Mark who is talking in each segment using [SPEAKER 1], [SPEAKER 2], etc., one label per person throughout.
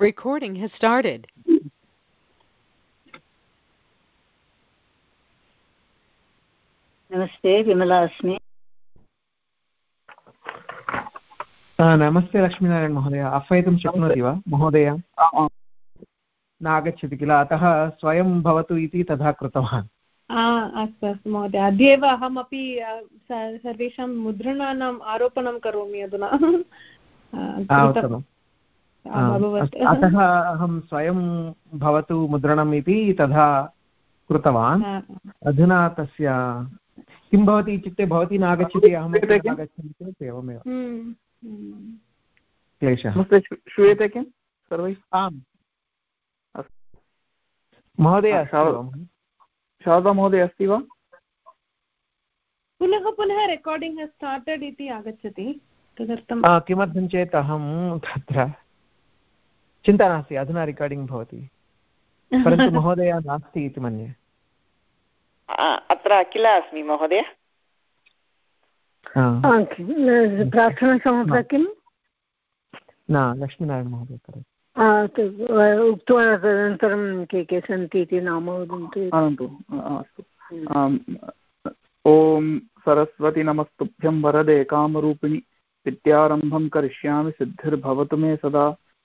[SPEAKER 1] Recording has started.
[SPEAKER 2] नमस्ते विमला अस्मि
[SPEAKER 3] नमस्ते लक्ष्मीनारायण महोदय आह्वयितुं शक्नोति वा महोदय न आगच्छति किल अतः स्वयं भवतु इति तथा कृतवान्
[SPEAKER 4] अस्तु अस्तु महोदय अद्यैव अहमपि सर्वेषां मुद्रणानाम् आरोपणं करोमि अधुना
[SPEAKER 3] अतः अहं स्वयं भवतु मुद्रणम् इति तथा कृतवान्। अधुना तस्य किं भवति इत्युक्ते भवती नागच्छति अहम् आगच्छति चेत् एवमेव। हम्म, हम्म। क्लेशः।
[SPEAKER 5] श्रूयते किं सर्वैः?
[SPEAKER 3] आम्। महोदय
[SPEAKER 5] शारदा महोदय अस्ति वा?
[SPEAKER 4] पुनः पुनः रेकार्डिङ्ग् स्टार्टेड् इति आगच्छति। तदर्थं
[SPEAKER 3] किमर्थं चेत् अहं तत्र चिन्ता नास्ति अधुना रेकार्डिङ्ग् भवति। परन्तु महोदय नास्ति इति मन्ये।
[SPEAKER 6] अत्र अखिल अस्मि महोदय?
[SPEAKER 2] प्रार्थनासमर्पः किम्?
[SPEAKER 3] न लक्ष्मीनारायण महोदय करोति।
[SPEAKER 2] उक्त्वा तदनन्तरं के के सन्ति इति नाम वदन्तु
[SPEAKER 5] अस्तु ॐ सरस्वती नमस्तुभ्यं वरदे कामरूपिणि विद्यारम्भं करिष्यामि सिद्धिर्भवतु मे सदा।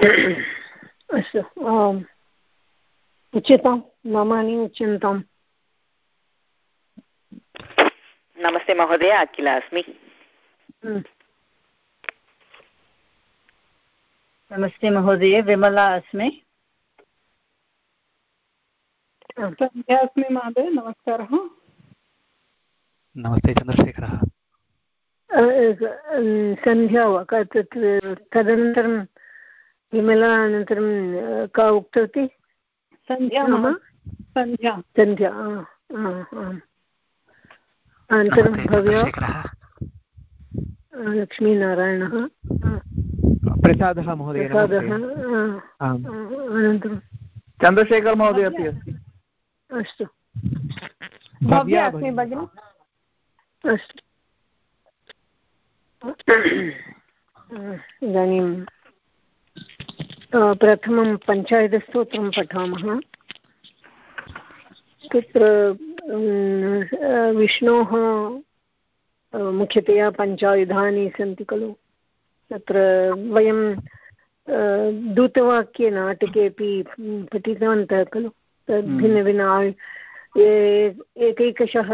[SPEAKER 2] अस्तु उच्यतां नामानि उच्यन्ताम्।
[SPEAKER 6] नमस्ते महोदय अखिला अस्मि।
[SPEAKER 2] हम्म। नमस्ते महोदय विमला अस्मि।
[SPEAKER 4] सन्ध्या अस्मि महोदय नमस्कारः।
[SPEAKER 7] नमस्ते चन्द्रशेखरः।
[SPEAKER 2] सन्ध्या वा तदनन्तरं विमला अनन्तरं का उक्तवती?
[SPEAKER 4] सन्ध्या सन्ध्या।
[SPEAKER 2] सन्ध्या अनन्तरं भव्या। लक्ष्मीनारायणः।
[SPEAKER 3] प्रसादः महोदय
[SPEAKER 2] प्रसादः अनन्तरं।
[SPEAKER 5] चन्द्रशेखर महोदय अपि अस्ति।
[SPEAKER 2] अस्तु।
[SPEAKER 4] भव्या अस्मि भगिनि।
[SPEAKER 2] अस्तु। इदानीं प्रथमं पञ्चायतस्तोत्रं पठामः। तत्र विष्णोः मुख्यतया पञ्चायुधानि सन्ति खलु। तत्र वयं दूतवाक्ये नाटकेपि पठितवन्तः खलु। तद् हम्म। भिन्नभिन्न एकैकशः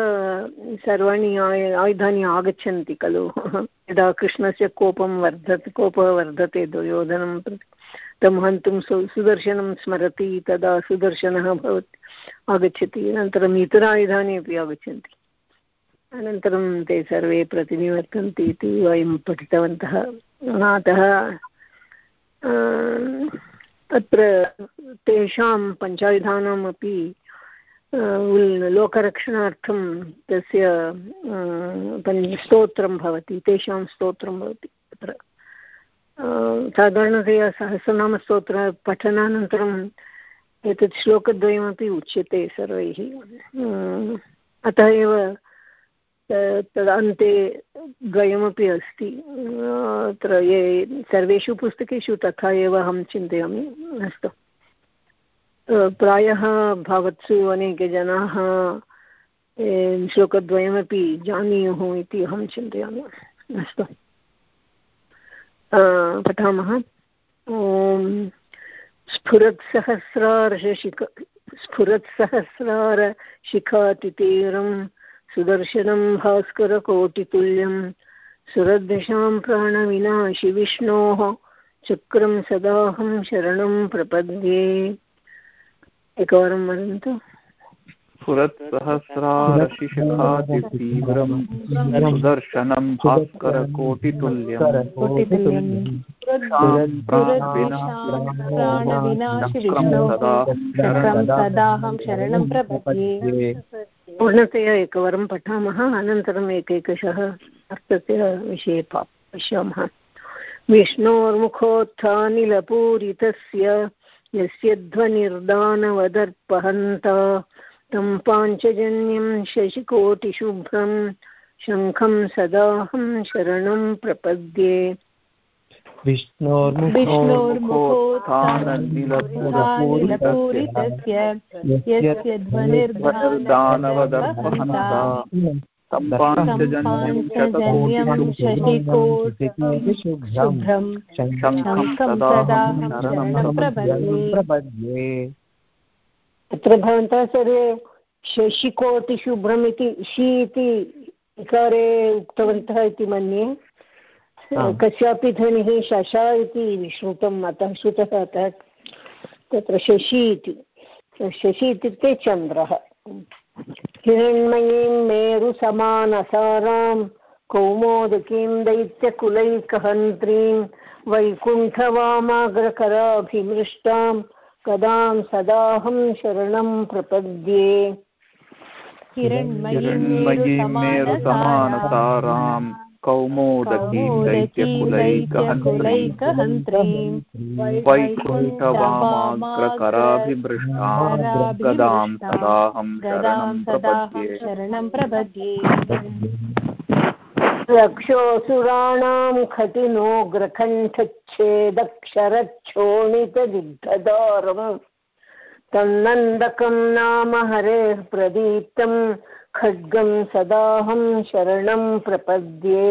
[SPEAKER 2] सर्वाणि आयुधानि आगच्छन्ति खलु। यदा कृष्णस्य कोपं वर्धते कोपः वर्धते दुर्योधनं प्रति। तं हन्तुं सुदर्शनं स्मरति, तदा सुदर्शनः भवति, आगच्छति। अनन्तरम् इतरायुधानि अपि आगच्छन्ति। अनन्तरं ते सर्वे प्रतिनिवर्तन्ति इति वयं पठितवन्तः। अतः तत्र तेषां पञ्चायुधानाम् अपि लोकरक्षणार्थं तस्य स्तोत्रं भवति, तेषां स्तोत्रं भवति तत्र। साधारणतया सहस्रनामस्तोत्र पठनानन्तरम् एतत् श्लोकद्वयमपि उच्यते सर्वैः। अतः एव तदन्ते द्वयमपि अस्ति। अत्र ये सर्वेषु पुस्तकेषु तथा एव अहं चिन्तयामि। अस्तु। प्रायः भवत्सु अनेके जनाः श्लोकद्वयमपि जानीयुः इति अहं चिन्तयामि। अस्तु। पठामः। ॐ स्फुरत्सहस्रार्षशिख स्फुरत्सहस्रारशिखातितीरं सुदर्शनं भास्करकोटितुल्यं सुरद्दिशां प्राणविनाशि विष्णोः चक्रं सदाहं शरणं प्रपद्ये। एकवारं वदन्तु।
[SPEAKER 5] स्फुरत्सहस्रारशिशिखादितीव्रं सुदर्शनं भास्करकोटितुल्यं
[SPEAKER 4] प्राणविनाशि विष्णो शरणं प्रपद्ये
[SPEAKER 2] पूर्णतया एकवारं पठामः अनन्तरम् एकैकशः अर्थस्य विषये पश्यामः। विष्णोर्मुखोत्थानिलपूरितस्य यस्य ध्वनिर्दानवदर्पहन्त तं पाञ्चजन्यं शशिकोटिशुभ्रं शङ्खं सदाहं शरणं प्रपद्ये।
[SPEAKER 4] विष्णोर्मुखोत्थाननिलपूरितस्य यस्य ध्वनिर्दानवदर्पहन्ता
[SPEAKER 5] तं पाञ्चजन्यं
[SPEAKER 4] शशिकोटिशुभ्रं शङ्खं सदाहं शरणं प्रपद्ये।
[SPEAKER 2] अत्र भवन्तः सर्वे शशिकोटिशुभ्रम् इति शि इति इकारे उक्तवन्तः इति मन्ये। कस्यापि ध्वनिः शशा इति श्रुतम् अतः श्रुतः अतः तत्र शशि इति। शशि इत्युक्ते चन्द्रः। हिरण्मयीं मेरुसमानसारां कौमोदकीं दैत्यकुलैकहन्त्रीं वैकुण्ठवामाग्रकराभिमृष्टां कदां सदाहं शरणं प्रपद्ये।
[SPEAKER 5] हिरण्मयीमेरुसमानसारां कौमोदकीं दैत्यकुलैकहन्त्रीं वैकुण्ठवामाग्रकराभिमृष्टां गदां सदाहं शरणं प्रपद्ये।
[SPEAKER 2] रक्षोऽसुराणां खटिनोग्रकण्ठच्छेदक्षरच्छोणितदिग्धदारम् तन्नन्दकं नाम हरेः प्रदीप्तं खड्गं सदाहं शरणं प्रपद्ये।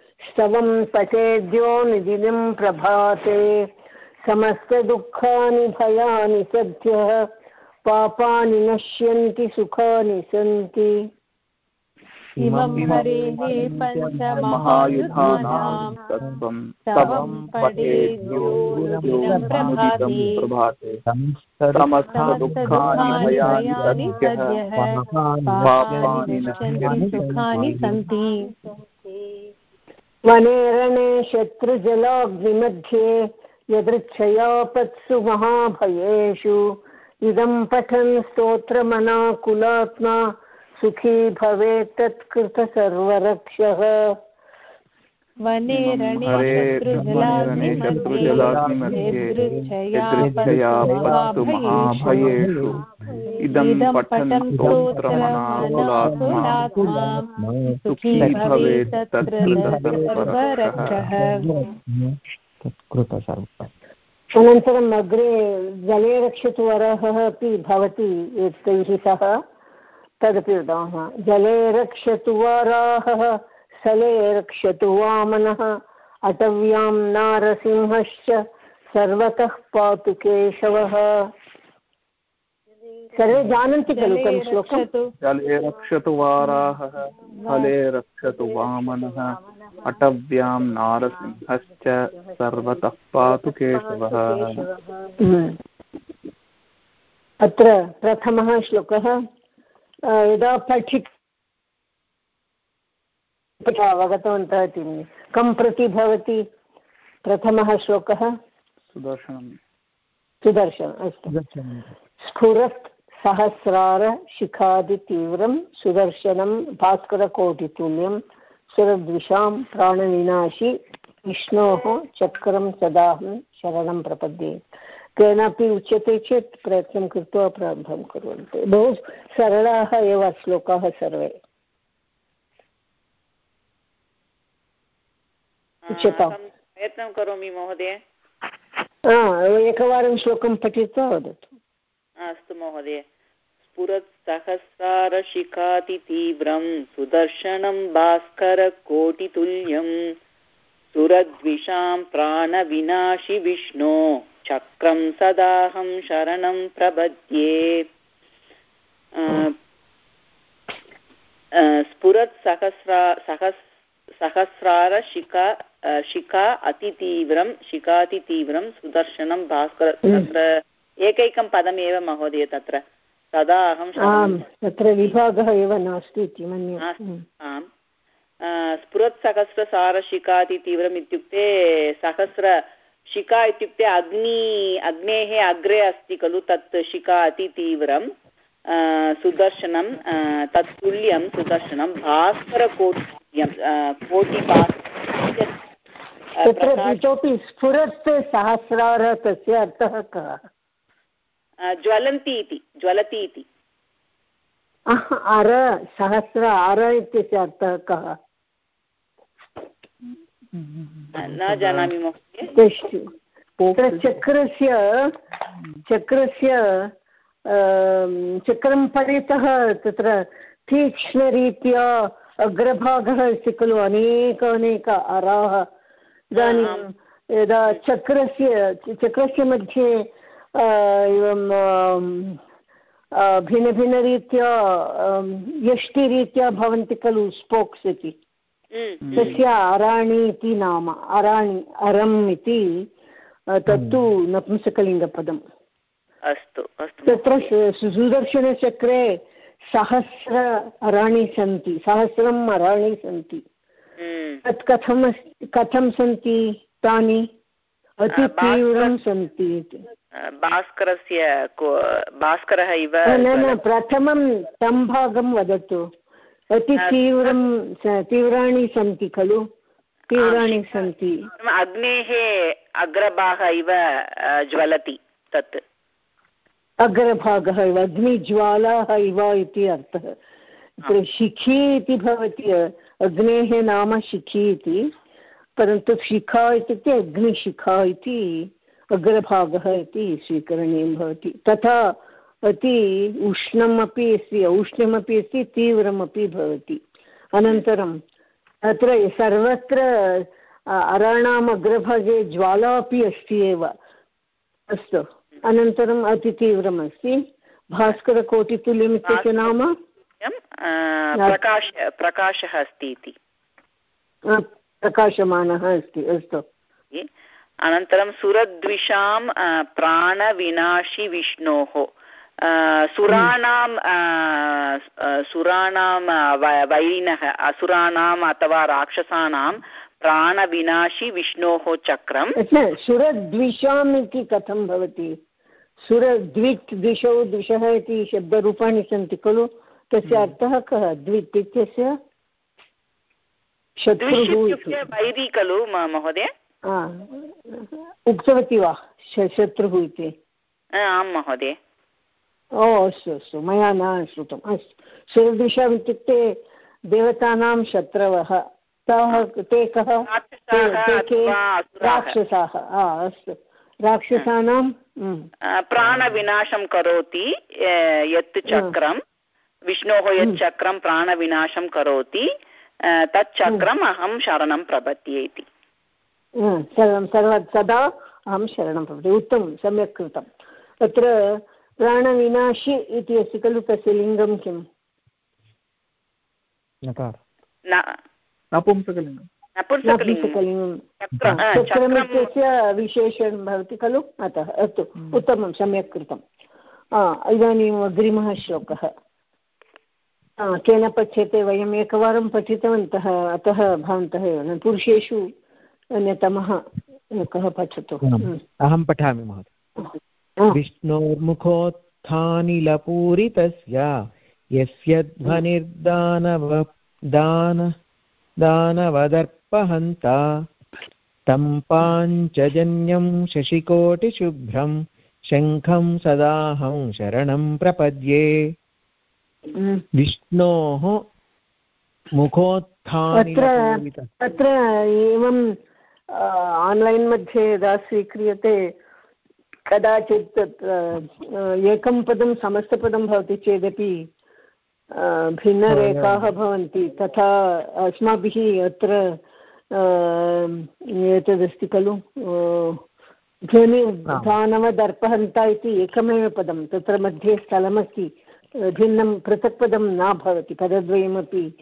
[SPEAKER 2] स्तवं पठेद्यो निदिनं प्रभाते। समस्तदुःखानि भयानि सद्यः पापानि नश्यन्ति सुखानि सन्ति।
[SPEAKER 4] इमं हरेः पञ्चमहायुधानां
[SPEAKER 5] तत्त्वं।
[SPEAKER 4] स्तवं पठेद्यो दिनं प्रभाते।
[SPEAKER 5] प्रभाते। समस्तदुःखानि भयानि सद्यः।
[SPEAKER 4] पापानि नश्यन्ति सुखानि सन्ति।
[SPEAKER 2] वने रणे शत्रुजलाग्निमध्ये यदृच्छयापत्सु महाभयेषु इदं पठन् स्तोत्रमनाकुलात्मा सुखी भवेत् तत्कृतसर्वरक्षः।
[SPEAKER 4] वने रणे
[SPEAKER 5] शत्रुजलाग्निमध्ये महाभयेषु। इदं पठन् स्तोत्रमनाकुलात्मा सुखी भवेत् तत्कृतसर्वरक्षः
[SPEAKER 2] अनन्तरम् अग्रे जले रक्षतु वरः अपि भवति एतैः सह। तदपि वदामः जले रक्षतु वाराहः स्थले रक्षतु वामनः। अटव्यां नारसिंहश्च सर्वतः पातु केशवः। सर्वे जानन्ति खलु तं श्लोकं
[SPEAKER 5] जले रक्षतु। वाराहः फले रक्षतु वामनः। अटव्यां नारसिंहश्च सर्वतः पातु केशवः।
[SPEAKER 2] अत्र प्रथमः श्लोकः। यदा पठित अवगतवन्तः इति। कं प्रति भवति प्रथमः श्लोकः?
[SPEAKER 5] सुदर्शनं।
[SPEAKER 2] सुदर्शन अस्तु। स्फुरत् सहस्रारशिखादितीव्रं सुदर्शनं भास्करकोटितुल्यं सुरद्विषां प्राणविनाशि विष्णोः चक्रं सदाहं शरणं प्रपद्ये। केनापि उच्यते चेत् प्रयत्नं कृत्वा प्रारम्भं कुर्वन्ति। बहु सरलाः एव श्लोकाः सर्वे। उच्यताम्।
[SPEAKER 6] प्रयत्नं करोमि महोदय।
[SPEAKER 2] एकवारं श्लोकं पठित्वा वदतु।
[SPEAKER 6] अस्तु महोदय। स्फुरत्सहस्रारशिखातितीव्रं सुदर्शनं भास्करकोटितुल्यं सुरद्विषां प्राणविनाशि विष्णो चक्रं सदाहं शरणं प्रपद्ये। स्फुरत्सहस्रा सहस् सहस्रारशिखा शिखा अतितीव्रं शिखातितीव्रं सुदर्शनं भास्कर तत्र एकैकं पदमेव महोदय तत्र। तदा अहं
[SPEAKER 2] तत्र विभागः एव नास्ति इति मन्ये।
[SPEAKER 6] आम्। स्फुरत्सहस्रसारशिखातितीव्रम् इत्युक्ते सहस्र शिखा इत्युक्ते अग्नि अग्नेः अग्रे अस्ति खलु तत् शिखा अतितीव्रं सुदर्शनं तत्तुल्यं सुदर्शनं भास्करकोटियं कोटिभास्कर
[SPEAKER 2] तत्र इतोपि स्फुरत् सहस्रार तस्य अर्थः कः?
[SPEAKER 6] ज्वलन्ति इति ज्वलति इति।
[SPEAKER 2] अर सहस्र अर इत्यस्य अर्थः कः?
[SPEAKER 6] न जानामि महोदय।
[SPEAKER 2] चक्रस्य चक्रस्य चक्रं परितः तत्र तीक्ष्णरीत्या अग्रभागः अस्ति खलु अनेक अनेक अराः इदानीं यदा चक्रस्य चक्रस्य मध्ये एवं भिन्नभिन्नरीत्या यष्टिरीत्या भवन्ति खलु स्पोक्स् इति। तस्य अराणि इति नाम अराणि अरम् इति तत्तु नपुंसकलिङ्गपदम्।
[SPEAKER 6] अस्तु अस्तु
[SPEAKER 2] तत्र सुदर्शनचक्रे सहस्र अराणि सन्ति सहस्रम् अराणि सन्ति। तत् कथम् कथं सन्ति तानि? अतितीव्रं सन्ति इति।
[SPEAKER 6] भास्करस्य भास्करः इव
[SPEAKER 2] न न प्रथमं तं भागं वदतु अतितीव्रं तीव्राणि सन्ति खलु? तीव्राणि सन्ति।
[SPEAKER 6] अग्नेः अग्रभागः इव ज्वलति तत्।
[SPEAKER 2] अग्रभागः इव अग्निज्वालाः इव इति अर्थः। शिखी इति भवति अग्नेः नाम शिखी इति परन्तु शिखा इत्युक्ते अग्निशिखा इति अग्रभागः इति स्वीकरणीयं भवति। तथा अति उष्णम् अपि अस्ति औष्ण्यमपि अस्ति तीव्रमपि भवति। अनन्तरम् अत्र सर्वत्र अराणाम् अग्रभागे ज्वाला अपि अस्ति एव। अस्तु। अनन्तरम् अतितीव्रम् अस्ति भास्करकोटितुल्यम् इत्यस्य नाम?
[SPEAKER 6] प्रकाश प्रकाशः अस्ति इति।
[SPEAKER 2] प्रकाशमानः अस्ति अस्तु।
[SPEAKER 6] अनन्तरं सुरद्विषां प्राणविनाशि विष्णोः सुराणां सुराणां वैरिणः असुराणाम् अथवा राक्षसानां प्राणविनाशि विष्णोः चक्रं
[SPEAKER 2] सुरद्विषाम् इति कथं भवति? सुरद्विट् द्विषौ द्विषः इति शब्दरूपाणि सन्ति खलु? तस्य अर्थः कः? द्विट् इत्यस्य
[SPEAKER 6] वैरी खलु महोदय?
[SPEAKER 2] उक्तवती वा शत्रुः इति?
[SPEAKER 6] आं महोदय।
[SPEAKER 2] ओ अस्तु अस्तु मया न श्रुतम्। अस्तु सुरदृशम् इत्युक्ते देवतानां शत्रवः। ताः ते कः? राक्षसाः अस्तु। राक्षसानां
[SPEAKER 6] प्राणविनाशं करोति यत् चक्रं। विष्णोः यत् चक्रं प्राणविनाशं करोति तत् चक्रम् अहं शरणं प्रपद्ये इति।
[SPEAKER 2] सर्वं सर्व सदा अहं शरणं प्रपद्ये। उत्तमं सम्यक् कृतं। तत्र प्राणविनाशि इति अस्ति खलु तस्य लिङ्गं किम्? नपुंसकलिङ्गं। चक्रमित्यस्य विशेषणं भवति खलु? अतः अस्तु। उत्तमं सम्यक् कृतम् इदानीम् अग्रिमः श्लोकः। केन पठ्यते वयम् एकवारं पठितवन्तः अतः भवन्तः एव पुरुषेषु अन्यतमः कः पठतु।
[SPEAKER 3] अहं पठामि महोदय। विष्णोर्मुखोत्थानिलपूरितस्य यस्य ध्वनिर्दानव दान दानवदर्पहन्ता तं पाञ्चजन्यं शशिकोटिशुभ्रं शङ्खं सदाहं शरणं प्रपद्ये। विष्णोः मुखोत्थानि
[SPEAKER 2] अत्र एवं आन्लैन् मध्ये यदा स्वीक्रियते कदाचित् तत्र एकं पदं समस्तपदं भवति चेदपि भिन्नरेखाः भवन्ति तथा अस्माभिः अत्र एतदस्ति खलु ध्वनि दानवदर्पहन्ता इति एकमेव पदं तत्र मध्ये स्थलमस्ति। भिन्नं पृथक् पदं न भवति पदद्वयमपि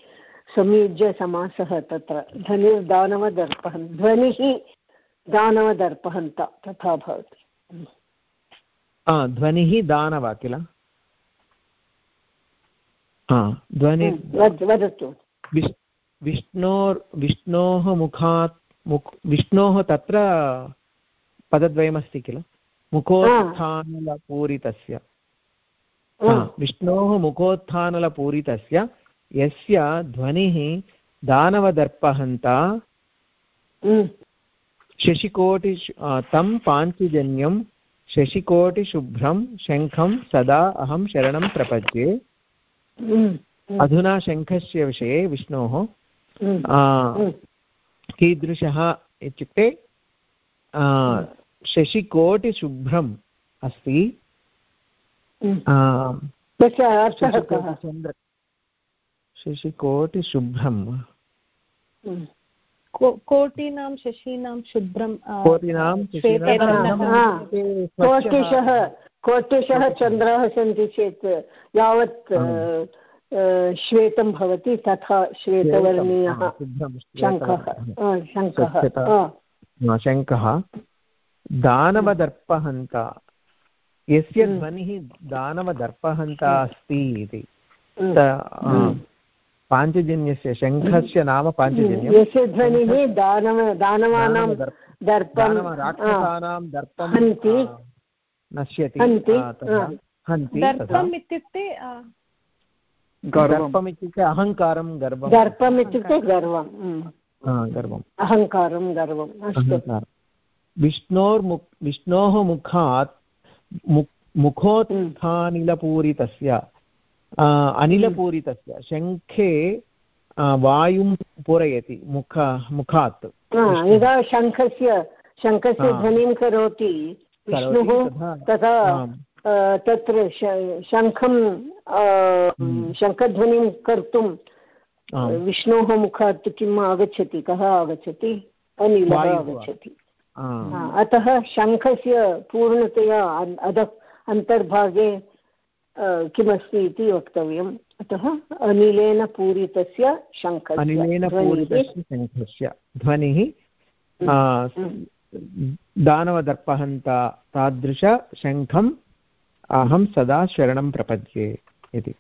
[SPEAKER 2] संयुज्य समासः तत्र। ध्वनिर्दानवदर्पहन् ध्वनिः दानवदर्पहन्त तथा भवति।
[SPEAKER 3] ध्वनिः दानव किल? ध्वनि
[SPEAKER 2] वदतु।
[SPEAKER 3] विष्णोर् विष्णोः मुखात् मुक् विष्णोः तत्र पदद्वयमस्ति किल? मुखोत्थानलपूरितस्य। विष्णोः मुखोत्थानलपूरितस्य यस्य ध्वनिः दानवदर्पहन्ता शशिकोटि तं पाञ्चजन्यं शशिकोटिशुभ्रं शङ्खं सदा अहं शरणं प्रपद्ये। अधुना शङ्खस्य विषये विष्णोः। कीदृशः इत्युक्ते शशिकोटिशुभ्रम् अस्ति। शशिकोटिशुभ्रं
[SPEAKER 4] कोटीनां शशीनां शुभ्रं
[SPEAKER 2] कोटिशः कोटिशः चन्द्राः सन्ति चेत् यावत् श्वेतं भवति तथा श्वेतवर्णीयः शङ्खः। शङ्खः।
[SPEAKER 3] शङ्खः। दानवदर्पहन्ता। यस्य हम्म। ध्वनिः दानवदर्पहन्ता अस्ति इति। हम्म। पाञ्चजन्यस्य शङ्खस्य नाम पाञ्चजन्यं
[SPEAKER 2] यस्य ध्वनिः दानव दानवानां दर्पं
[SPEAKER 3] राक्षसानां दर्पं नश्यति।
[SPEAKER 4] हन्ति दर्पम् इत्युक्ते
[SPEAKER 3] गर्वम्। इत्युक्ते अहङ्कारं गर्वं
[SPEAKER 2] दर्पम् इत्युक्ते गर्वं
[SPEAKER 3] गर्वम्।
[SPEAKER 2] अहङ्कारं गर्वम् अस्तु।
[SPEAKER 3] विष्णोर्मुक् विष्णोः मुखात् मुखोत्थानिलपूरितस्य अनिलपूरितस्य शङ्खे वायुं पूरयति मुख मुखात्
[SPEAKER 2] यदा शङ्खस्य शङ्खस्य ध्वनिं करोति विष्णुः तथा तत्र शङ्खं। शङ्खध्वनिं कर्तुं विष्णोः मुखात् किम् आगच्छति कः आगच्छति अनिलः आगच्छति अतः शङ्खस्य पूर्णतया अध अन्तर्भागे किमस्ति इति वक्तव्यम्। अतः अनिलेन पूरितस्य शङ्खस्य
[SPEAKER 3] अनिलेन पूरितस्य शङ्खस्य ध्वनिः दानवदर्पहन्ता तादृशशङ्खम् अहं सदा शरणं प्रपद्ये इति।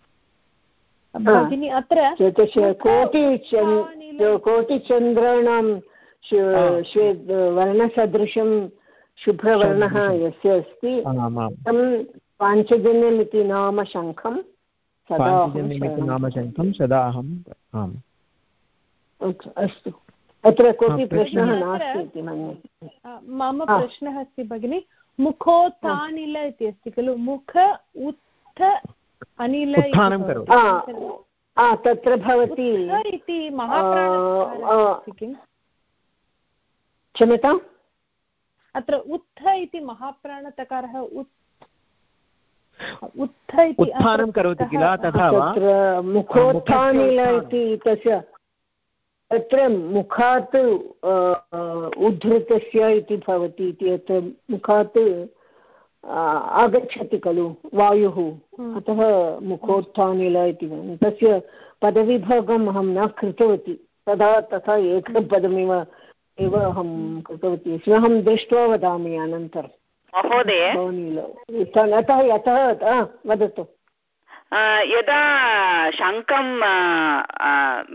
[SPEAKER 4] अत्र
[SPEAKER 2] कोटि कोटिचन्द्राणां श्वे वर्णसदृशं शुभ्रवर्णः यस्य अस्ति। तं पाञ्चजन्यम् इति नाम शङ्खं
[SPEAKER 3] नाम शङ्खं सदा अहम् आम्।
[SPEAKER 2] अस्तु। अत्र कोऽपि प्रश्नः नास्ति इति मन्ये।
[SPEAKER 4] मम प्रश्नः अस्ति भगिनि। मुखोत्थानिल इति अस्ति खलु? मुख उत्थ अनिल
[SPEAKER 2] तत्र भवति।
[SPEAKER 4] इति
[SPEAKER 2] क्षम्यताम्?
[SPEAKER 4] अत्र उत्थ इति महाप्राणतकारः उत्थ इति
[SPEAKER 3] उत्थानं करोति किल? तथा
[SPEAKER 2] तत्र मुखोत्थानिल इति तस्य तत्र मुखात् उद्धृतस्य इति भवति इति अत्र मुखात् आगच्छति खलु वायुः। हम्म। अतः मुखोत्थानिल इति तस्य पदविभागम् अहं न कृतवती। तदा तथा एकं पदमेव एव अहं कृतवती अस्मि। अहं दृष्ट्वा वदामि अनन्तरं।
[SPEAKER 6] महोदय?
[SPEAKER 2] अतः यतः वदतु।
[SPEAKER 6] यदा शङ्खं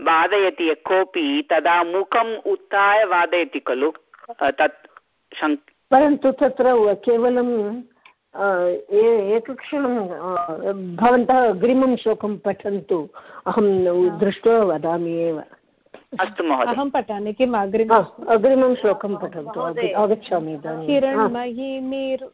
[SPEAKER 6] वादयति कोऽपि तदा मुखम् उत्थाय वादयति खलु? तत् शङ्ख
[SPEAKER 2] परन्तु तत्र केवलं एकक्षणं भवन्तः अग्रिमं श्लोकं पठन्तु। अहं दृष्ट्वा वदामि एव।
[SPEAKER 6] अस्तु महोदय।
[SPEAKER 4] अहं पठामि किम् अग्रिम
[SPEAKER 2] अग्रिमं श्लोकं पठन्तु आगच्छामि इदानीं।
[SPEAKER 4] हिरण्मयी मेरु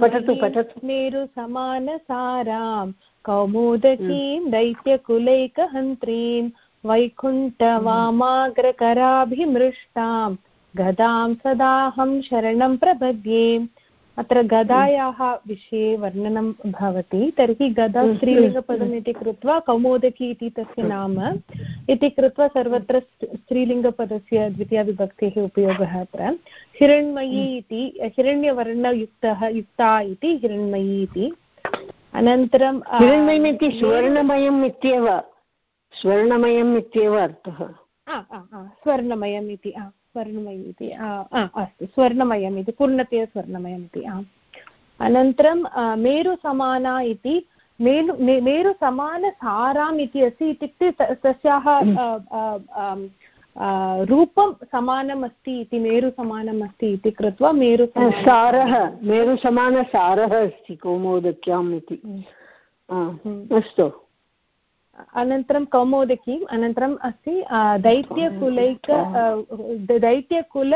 [SPEAKER 2] पठतु पठतु।
[SPEAKER 4] मेरुसमानसारां कौमुदकीं दैत्यकुलैकहन्त्रीं वैकुण्ठवामाग्रकराभिमृष्टां गदां सदाहं शरणं प्रपद्ये। अत्र गदायाः विषये वर्णनं भवति तर्हि गदा स्त्रीलिङ्गपदम् इति कृत्वा कौमोदकी इति तस्य नाम इति कृत्वा सर्वत्र स्त्रीलिङ्गपदस्य द्वितीयाविभक्तेः उपयोगः अत्र। हिरण्मयी इति हिरण्यवर्णयुक्तः युक्ता इति हिरण्मयी इति। अनन्तरं
[SPEAKER 2] हिरण्मयम् इति स्वर्णमयम् इत्येव स्वर्णमयम् इत्येव अर्थः।
[SPEAKER 4] स्वर्णमयम् इति स्वर्णमयम् इति अस्तु स्वर्णमयम् इति पूर्णतया स्वर्णमयम् इति अनन्तरं मेरुसमाना इति मेरु मेरुसमानसाराम् इति अस्ति इत्युक्ते तस्याः रूपं समानम् अस्ति इति मेरुसमानम् अस्ति इति कृत्वा मेरु
[SPEAKER 2] सारः मेरुसमानसारः अस्ति कौमोदक्याम् इति। हम्म। अस्तु।
[SPEAKER 4] अनन्तरं कौमोदकीम् अनन्तरम् अस्ति दैत्यकुलैक दैत्यकुल.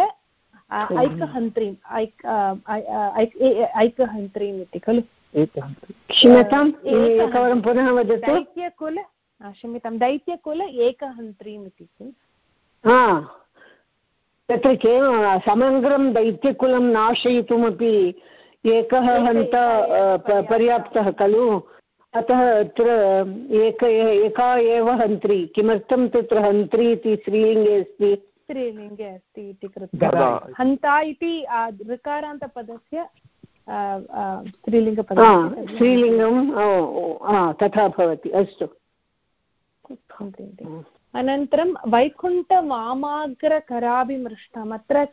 [SPEAKER 4] ऐकहन्त्रीम् ऐक् ऐकहन्त्रीम् इति खलु?
[SPEAKER 2] क्षम्यताम् एकवारं पुनः वदतु.
[SPEAKER 4] दैत्यकुल क्षम्यतां दैत्यकुल एकहन्त्रीम् इति
[SPEAKER 2] हा तत्र केवलं समग्रं दैत्यकुलं नाशयितुमपि एकः हन्ता पर्याप्तः खलु? अतः अत्र एक एका एव हन्त्री। किमर्थं तत्र हन्त्री इति स्त्रीलिङ्गे अस्ति?
[SPEAKER 4] स्त्रीलिङ्गे अस्ति इति कृत्वा। हन्ता इति ऋकारान्तपदस्य स्त्रीलिङ्गपदं
[SPEAKER 2] स्त्रीलिङ्गं तथा भवति अस्तु।
[SPEAKER 4] अनन्तरं वैकुण्ठवामाग्रकराभिमृष्टम् अत्र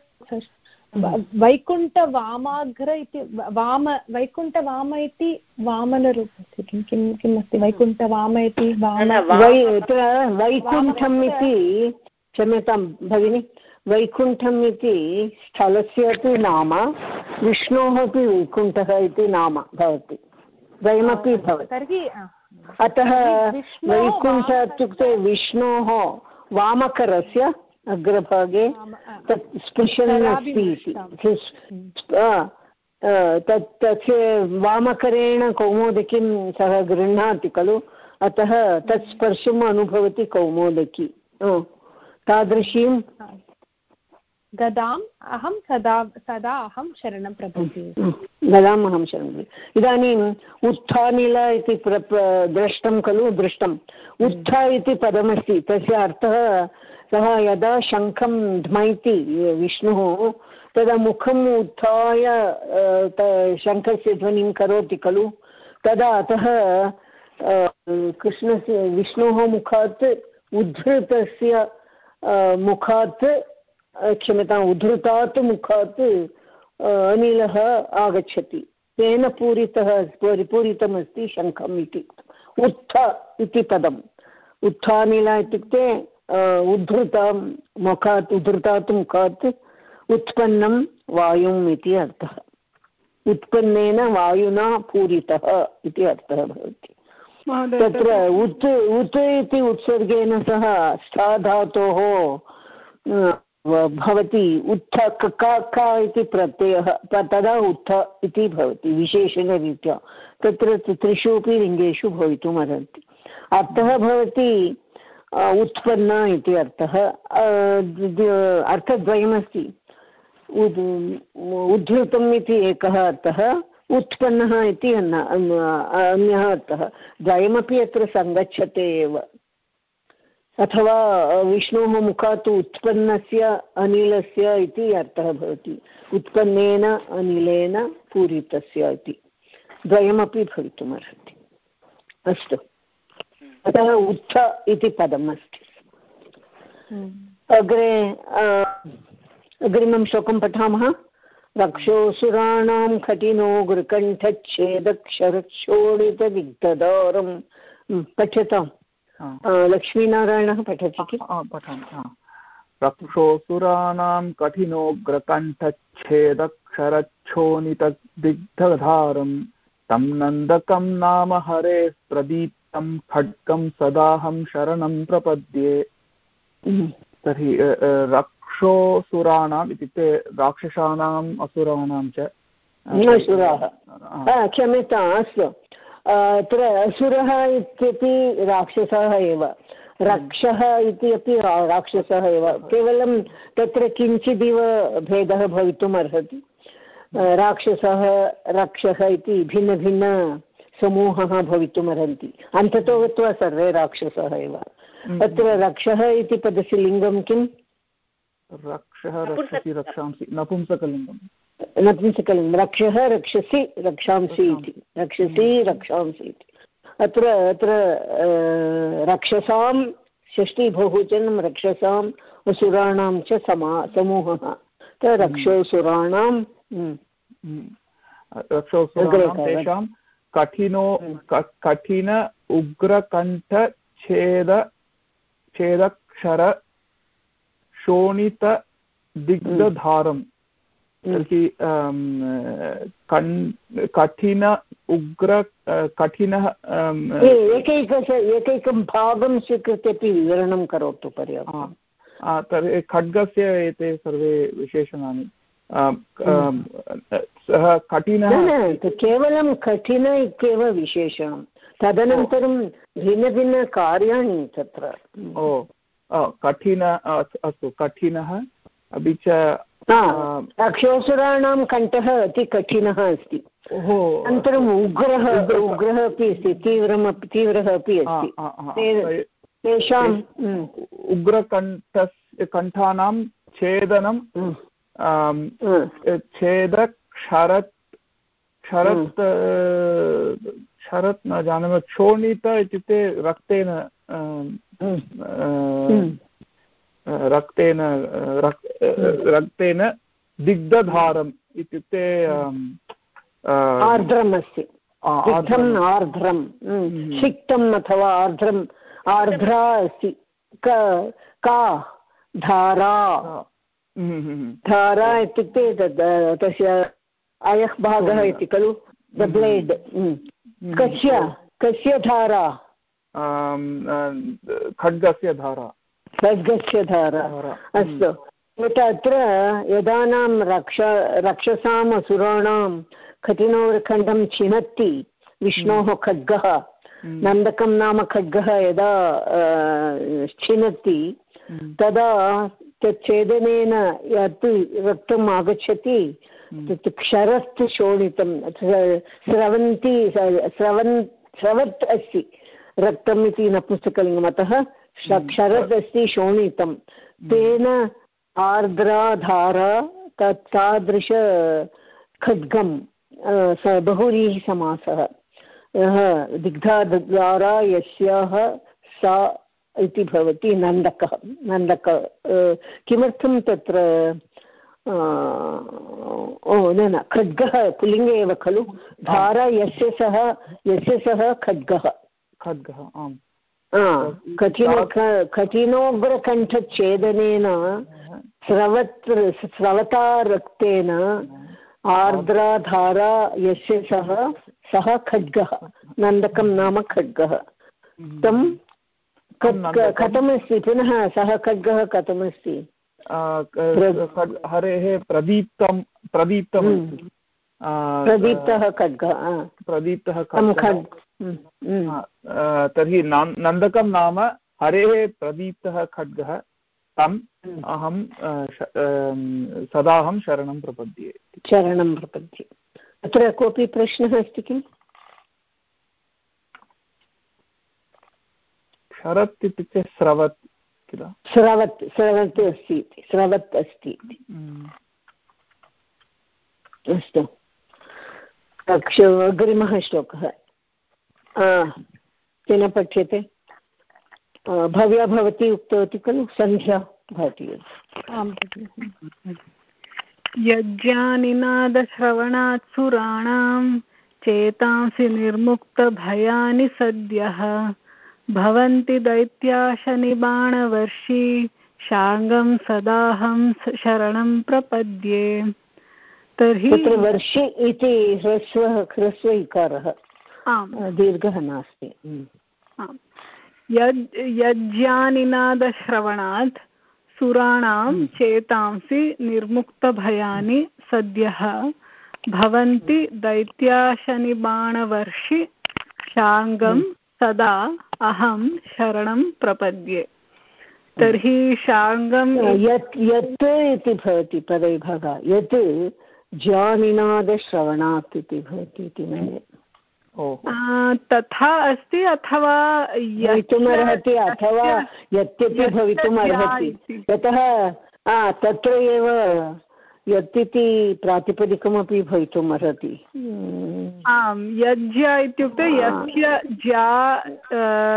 [SPEAKER 4] वैकुण्ठवामाग्र इति वाम वैकुण्ठवाम इति वामनरूपस्य किं किं किम् अस्ति वैकुण्ठवाम इति
[SPEAKER 2] वैकुण्ठम् इति क्षम्यतां भगिनि। वैकुण्ठम् इति स्थलस्य अपि नाम विष्णोः अपि वैकुण्ठः इति नाम भवति। द्वयमपि भवति।
[SPEAKER 4] तर्हि
[SPEAKER 2] अतः वैकुण्ठ इत्युक्ते विष्णोः वामकरस्य अग्रभागे तत् स्पृशन् अस्ति इति। तत् तस्य वामकरेण कौमोदकीं सः गृह्णाति खलु? अतः तत् स्पर्शम् अनुभवति कौमोदकी तादृशीं?
[SPEAKER 4] गदाम् अहं सदा सदा अहं शरणं प्रपद्ये।
[SPEAKER 2] गदाम् अहं शरणं इदानीम् उत्थानिल इति दृष्टं खलु? दृष्टम् उत्थ इति पदमस्ति। तस्य अर्थः सः यदा शङ्खं ध्मयति विष्णुः, तदा मुखम् उत्थाय शङ्खस्य ध्वनिं करोति खलु। तदा अतः कृष्णस्य, विष्णोः मुखात् उद्धृतस्य मुखात्, क्षम्यताम्, उद्धृतात् मुखात् अनिलः आगच्छति। तेन पूरितः पूरितमस्ति शङ्खम् इति। उत्थ इति पदम्। उत्थानिल इत्युक्ते उद्धृतां मुखात् उद्धृतात् मुखात् उत्पन्नं वायुम् इति अर्थः। उत्पन्नेन वायुना पूरितः इति अर्थः भवति। तत्र उत् उत् इति उत्सर्गेन सह स्थाधातोः भवति। उत्थ क इति प्रत्ययः तदा उत्थ इति भवति विशेषणरीत्या। तत्र त्रिषु अपि लिङ्गेषु भवितुमर्हन्ति। अर्थः भवति उत्पन्ना इति अर्थः अर्थद्वयमस्ति। उद्धृतम् इति एकः अर्थः, उत्पन्नः इति अन्यः अर्थः। द्वयमपि अत्र सङ्गच्छते एव। अथवा, विष्णोः मुखात् उत्पन्नस्य अनिलस्य इति अर्थः भवति। उत्पन्नेन, अनिलेन पूरितस्य इति। द्वयमपि भवितुमर्हति। अस्तु। अतः उत्थ इति पदम् अस्ति हम्म। अग्रे अग्रिमं श्लोकं पठामः। रक्षोऽसुराणां कठिनो गृकण्ठच्छेदक्षरक्षोडितदिग्धदारं हम्म, पठ्यताम्। लक्ष्मीनारायणः पठति किल
[SPEAKER 5] पठामि रक्षोऽसुराणां कठिनोग्रकण्ठच्छेदक्षरच्छोनितदिग्धधारं तं नन्दकं नाम हरे प्रदीप् तं खड्गं सदाहं शरणं प्रपद्ये। तर्हि रक्षोऽसुराणाम् इत्युक्ते राक्षसानाम् असुराणां च
[SPEAKER 2] असुराः। क्षम्यता अस्तु। अत्र असुरः इत्यपि राक्षसः एव। रक्षः इति अपि राक्षसः एव। केवलं तत्र किञ्चिदिव भेदः भवितुम् अर्हति राक्षसः रक्षः इति भिन्नभिन्नसमूहः भवितुम् अर्हन्ति अन्ततो गत्वा सर्वे राक्षसः एव। अत्र रक्षः इति पदस्य लिङ्गं किम्?
[SPEAKER 5] रक्षः रक्षसि रक्षांसि नपुंसकलिङ्गम्।
[SPEAKER 2] नपुंसकलिङ्गं। रक्षः रक्षसि रक्षांसि इति। रक्षसि रक्षांसि इति। अत्र अत्र रक्षसां षष्टिबहुवचनं रक्षसाम् असुराणां च समा समूहः। त रक्षोऽसुराणां हम्म,
[SPEAKER 5] रक्षोऽसुराणां तेषां कठिनो क- कठिन उग्रकण्ठच्छेद छेदक्षर शोणितदिग्धधारम् तर्हि अम्, कठिन उग्र कठिनः
[SPEAKER 2] एकैकस्य एकैकं भागं स्वीकृत्य अपि विवरणं करोतु
[SPEAKER 5] तर्हि खड्गस्य एते सर्वे विशेषणानि। सः कठिनः
[SPEAKER 2] न केवलं कठिन इत्येव विशेषणं. तदनन्तरं भिन्नभिन्नकार्याणि तत्र.
[SPEAKER 5] ओ कठिन अ, अस्तु कठिनः अपि च
[SPEAKER 2] अक्षोसुराणां कण्ठः अति कठिनः अस्ति. अनन्तरम् उग्रः उग्रः. अपि अस्ति तीव्रमपि तीव्रः अपि अस्ति.
[SPEAKER 5] आ, आ,
[SPEAKER 2] ते- तेषां हम्म,
[SPEAKER 5] उग्रकण्ठस्य कण्ठानां छेदनं
[SPEAKER 2] हम्म, हम्म,
[SPEAKER 5] छेदक्षरत् क्षरत् क्षरत् न जानामि क्षोणित इत्युक्ते रक्तेन। रक्तेन रक्तेन दिग्धधारम् इत्युक्ते
[SPEAKER 2] आर्द्रम् अस्ति
[SPEAKER 5] आर्द्रम्।
[SPEAKER 2] आर्द्रम्। हम्म,
[SPEAKER 5] हम्म।
[SPEAKER 2] अथवा आर्द्रम्। आर्द्रा अस्ति। का धारा। धारा इत्युक्ते तद् तस्य अयः भागः इति खलु द ब्लेड् कस्य कस्य धारा
[SPEAKER 5] खड्गस्य धारा
[SPEAKER 2] खड्गस्य धारा। अस्तु यत् अत्र यदानां रक्ष रक्षसाम् असुराणां कठिनोरखण्डं छिनत्ति विष्णोः खड्गः नन्दकं नाम खड्गः यदा छिनत्ति तदा तत् छेदनेन यत् रक्तम् आगच्छति
[SPEAKER 5] हम्म।
[SPEAKER 2] तत् क्षरत् शोणितं स्रवन्ति स्रवन् स्रवत् अस्ति रक्तम् इति नपुंसकलिङ्गम् अतः श- क्षरत् अस्ति शोणितं तेन आर्द्रा धारा तत् तादृश खड्गं स बहुव्रीहि समासः। यः दिग्धाद्वारा यस्याः सा इति भवति नन्दकः नन्दक किमर्थं तत्र ओ न न खड्गः पुल्लिङ्गे एव खलु? धारा यस्य सः यस्य सः खड्गः।
[SPEAKER 5] खड्गः आम्।
[SPEAKER 2] कठिन कठिनोग्रकण्ठच्छेदनेन स्रवत् स्रवता रक्तेन आर्द्राधारा यस्य सः सः खड्गः नन्दकं नाम खड्गः। तं कत्- कथमस्ति? पुनः सः खड्गः कथमस्ति?
[SPEAKER 5] हरेः प्रदीप्तं प्रदीप्तं
[SPEAKER 2] हम्म। प्रदीप्तः खड्गः
[SPEAKER 5] प्रदीप्तः
[SPEAKER 2] हम्म, हम्म।
[SPEAKER 5] तर्हि नन्दकं नाम हरेः प्रदीप्तः खड्गः। तम्। अहं सदाहं शरणं प्रपद्ये
[SPEAKER 2] चरणं प्रपद्ये। अत्र कोऽपि प्रश्नः अस्ति किम्?
[SPEAKER 5] शरत् इत्युक्ते स्रवत् किल?
[SPEAKER 2] स्रवत् स्रवत् अस्ति इति स्रवत् अस्ति इति।
[SPEAKER 5] हम्म।
[SPEAKER 2] अस्तु। अग्रिमः श्लोकः। आ, केन पठ्यते। भव्या भवती उक्तवती खलु? सन्ध्या भवति।
[SPEAKER 4] यज्ञानिनादश्रवणात् सुराणां चेतांसि निर्मुक्तभयानि सद्यः। भवन्ति दैत्याशनिबाणवर्षी शार्ङ्गं सदाहं शरणं प्रपद्ये। तर्हि
[SPEAKER 2] तत्र वर्षि इति ह्रस्वः ह्रस्व इकारः
[SPEAKER 4] आम्
[SPEAKER 2] दीर्घः नास्ति।
[SPEAKER 1] यज् यज्ञानिनादश्रवणात् सुराणां चेतांसि निर्मुक्तभयानि सद्यः। भवन्ति दैत्याशनिबाणवर्षि शाङ्गं सदा अहं शरणं प्रपद्ये। तर्हि शाङ्गं
[SPEAKER 2] यत् यत् इति भवति पदैभागः यत् ज्वानिनादश्रवणात् इति भवति इति मन्ये।
[SPEAKER 1] तथा अस्ति अथवा
[SPEAKER 2] भवितुमर्हति अथवा यत्यपि भवितुम् अर्हति यतः तत्र एव यत् इति प्रातिपदिकमपि भवितुम् अर्हति।
[SPEAKER 1] आम् यज्ञ इत्युक्ते यस्य ज्या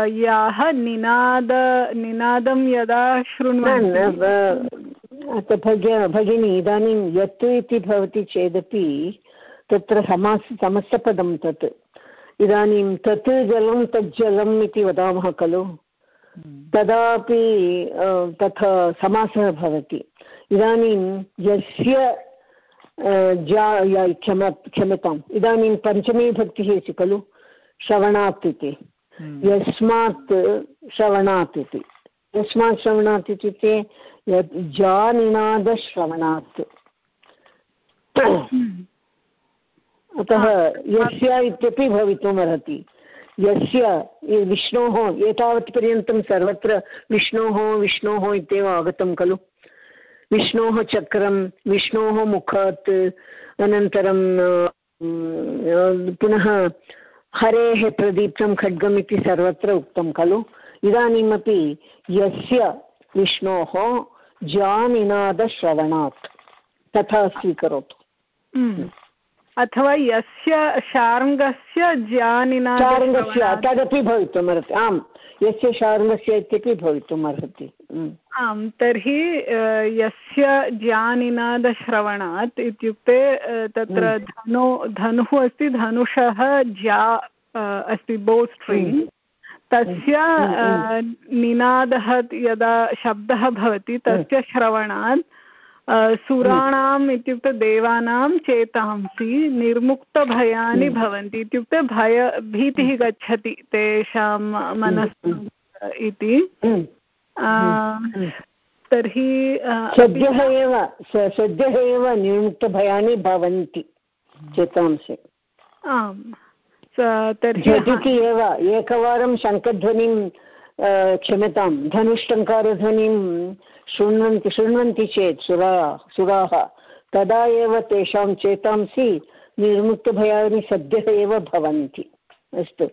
[SPEAKER 1] याः निनाद निनादं यदा
[SPEAKER 2] शृण्वन्ति। भगिनी इदानीं यत् इति भवति चेदपि तत्र समास समस्तपदं तत्। इदानीं तत् जलं तत् जलम् इति वदामः खलु। तदापि तथा समासः भवति। इदानीं यस्य जा क्षम क्षम्यताम् इदानीं पञ्चमी भक्तिः अस्ति खलु? श्रवणात् इति। हम्म। यस्मात् श्रवणात् इति। यस्मात् श्रवणात् इत्युक्ते यत् जानिनादश्रवणात् हम्म। अतः यस्य इत्यपि भवितुमर्हति यस्य विष्णोः एतावत्पर्यन्तं सर्वत्र विष्णोः विष्णोः इत्येव आगतं खलु? विष्णोः चक्रं, विष्णोः मुखात्, अनन्तरं पुनः हरेः प्रदीप्तं खड्गम् इति सर्वत्र उक्तं खलु इदानीमपि यस्य विष्णोः जानिनादश्रवणात् तथा स्वीकरोतु
[SPEAKER 1] हम्म। अथवा यस्य शार्ङ्गस्य ज्ञानिना
[SPEAKER 2] शार्ङ्गस्य तदपि भवितुमर्हति आम् यस्य शार्ङ्गस्य इत्यपि भवितुम् अर्हति।
[SPEAKER 1] आम् तर्हि यस्य ज्ञानिनादश्रवणात् इत्युक्ते तत्र धनु धनुः अस्ति धनुषः ज्या अस्ति बो स्ट्रिङ्ग्। तस्य निनादः यदा शब्दः भवति तस्य श्रवणात् सुराणाम् इत्युक्ते देवानां चेतांसि निर्मुक्तभयानि हम्म। भवन्ति। इत्युक्ते भय भीतिः गच्छति तेषां मनस् इति।
[SPEAKER 2] हम्म। हम्म।
[SPEAKER 1] तर्हि
[SPEAKER 2] सद्यः एव सद्यः एव निर्मुक्तभयानि भवन्ति चेतांसि।
[SPEAKER 1] आम्। तर्हि
[SPEAKER 2] झटिति एव एकवारं शङ्खध्वनिं क्षम्यतां धनुष्टङ्कारध्वनिं शृण्वन्ति शृण्वन्ति चेत् सुरा, सुराः। तदा एव तेषां चेतांसि निर्मुक्तभयानि सद्यः एव भवन्ति। अस्तु।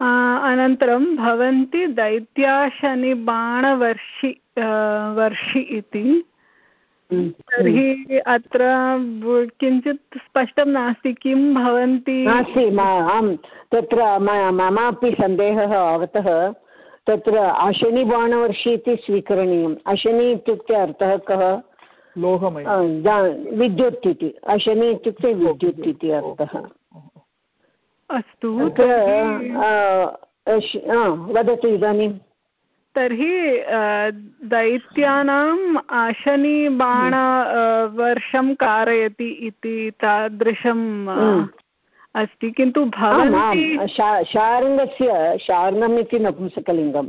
[SPEAKER 1] अनन्तरं भवन्ति दैत्याशनिबाणवर्षि वर्षि इति। तर्हि। अत्र किञ्चित् स्पष्टं नास्ति किं भवन्ति?
[SPEAKER 2] नास्ति आम् तत्र ममापि सन्देहः आगतः। तत्र अशनिबाणवर्षि इति स्वीकरणीयम्। अशनि इत्युक्ते अर्थः कः? विद्युत् इति। अशनि इत्युक्ते विद्युत् इति अर्थः।
[SPEAKER 1] अस्तु
[SPEAKER 2] वदतु इदानीं
[SPEAKER 1] तर्हि दैत्यानाम् अशनिबाण वर्षं कारयति इति तादृशं हम्म। अस्ति। किन्तु
[SPEAKER 2] शार्ङ्गस्य शार्ङ्गम् इति नपुंसकलिङ्गं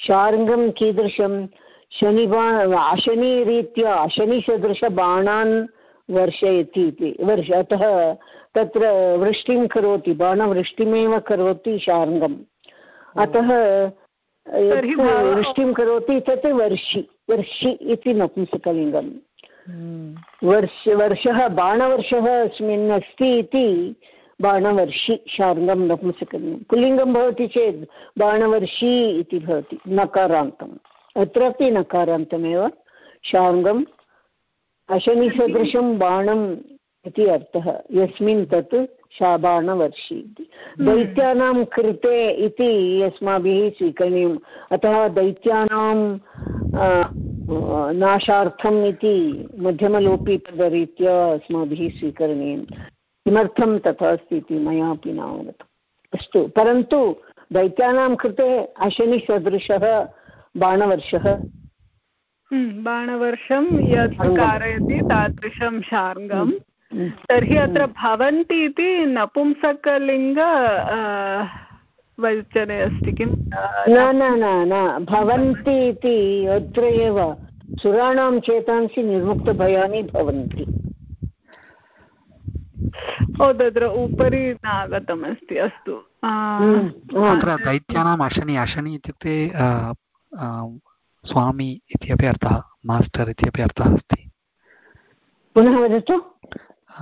[SPEAKER 2] शार्ङ्गं कीदृशं? शनिबा अशनिरीत्या अशनिसदृशबाणान् वर्षयति इति। वर्ष अतः तत्र वृष्टिं करोति बाणवृष्टिमेव करोति शार्ङ्गम्। अतः वृष्टिं करोति तत् वर्षि वर्षि इति नपुंसकलिङ्गं हम्म। वर्ष वर्षः बाणवर्षः अस्मिन् अस्ति इति बाणवर्षि शार्ङ्गं नपुंसकलिङ्गं पुल्लिङ्गं भवति चेत् बाणवर्षी इति भवति नकारान्तम्। अत्रापि नकारान्तमेव। शार्ङ्गम् अशनिसदृशं बाणम् इति अर्थः। यस्मिन् तत् शाबाणवर्षि इति। हम्म। दैत्यानां कृते इति अस्माभिः स्वीकरणीयम्। अतः दैत्यानां नाशार्थम् इति मध्यमलोपी पदरीत्या अस्माभिः स्वीकरणीयं किमर्थं तथा अस्ति इति मयापि न अवगतम्। अस्तु परन्तु दैत्यानां कृते अशनिसदृशः बाणवर्षः।
[SPEAKER 1] हम्म, बाणवर्षं यत् कारयति तादृशं शार्ङ्गं हम्म, हम्म, तर्हि अत्र भवन्ति इति नपुंसकलिङ्ग वचने अस्ति किं
[SPEAKER 2] न न न न भवन्ति इति अत्र एव। सुराणां चेतांसि निर्मुक्तभयानि भवन्ति।
[SPEAKER 1] ओ तत्र उपरि न आगतमस्ति अस्तु
[SPEAKER 7] अत्र दैत्यानाम् अशनि अशनि इत्युक्ते स्वामी इत्यपि अर्थः मास्टर् इत्यपि अर्थः अस्ति।
[SPEAKER 2] पुनः वदतु।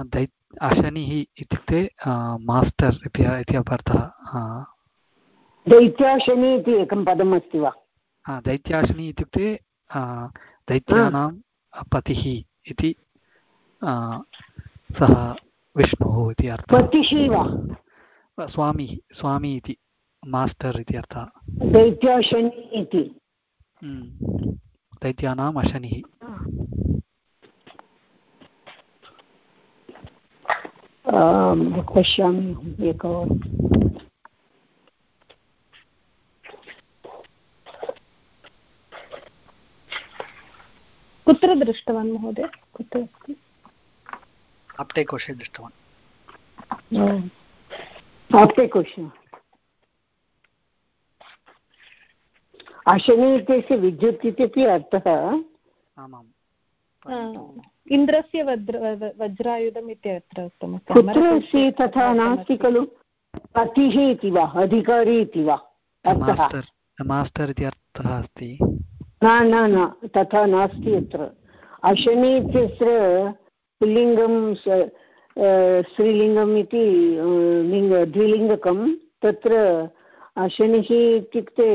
[SPEAKER 7] दै अशनिः इत्युक्ते मास्टर् इति अर्थः
[SPEAKER 2] दैत्याशनि इति एकं पदम् अस्ति वा?
[SPEAKER 7] दैत्याशनि इत्युक्ते दैत्यानां पतिः इति सः विष्णुः इति अर्थः।
[SPEAKER 2] पतिः वा
[SPEAKER 7] स्वामी स्वामी इति मास्टर् इति अर्थः।
[SPEAKER 2] दैत्याशनि इति।
[SPEAKER 7] हम्म। दैत्यानाम् अशनिः।
[SPEAKER 2] पश्यामि एकवारम्
[SPEAKER 4] कुत्र दृष्टवान् महोदय? कुत्र अस्ति?
[SPEAKER 7] दृष्टवान्।
[SPEAKER 2] अशनि इत्यस्य विद्युत् इत्यपि अर्थः।
[SPEAKER 7] आमाम्।
[SPEAKER 4] इन्द्रस्य वज्र वज्रायुधम् इति अत्र उक्तमस्ति
[SPEAKER 2] कुत्र अस्ति तथा नास्ति खलु? पतिः इति वा? अधिकारी इति वा?
[SPEAKER 7] मास्टर् इति अर्थः अस्ति।
[SPEAKER 2] न न न तथा नास्ति अत्र। अशनि इत्यत्र पुल्लिङ्गं स्त्रीलिङ्गम् इति लिङ्ग द्विलिङ्गकं तत्र अशनिः इत्युक्ते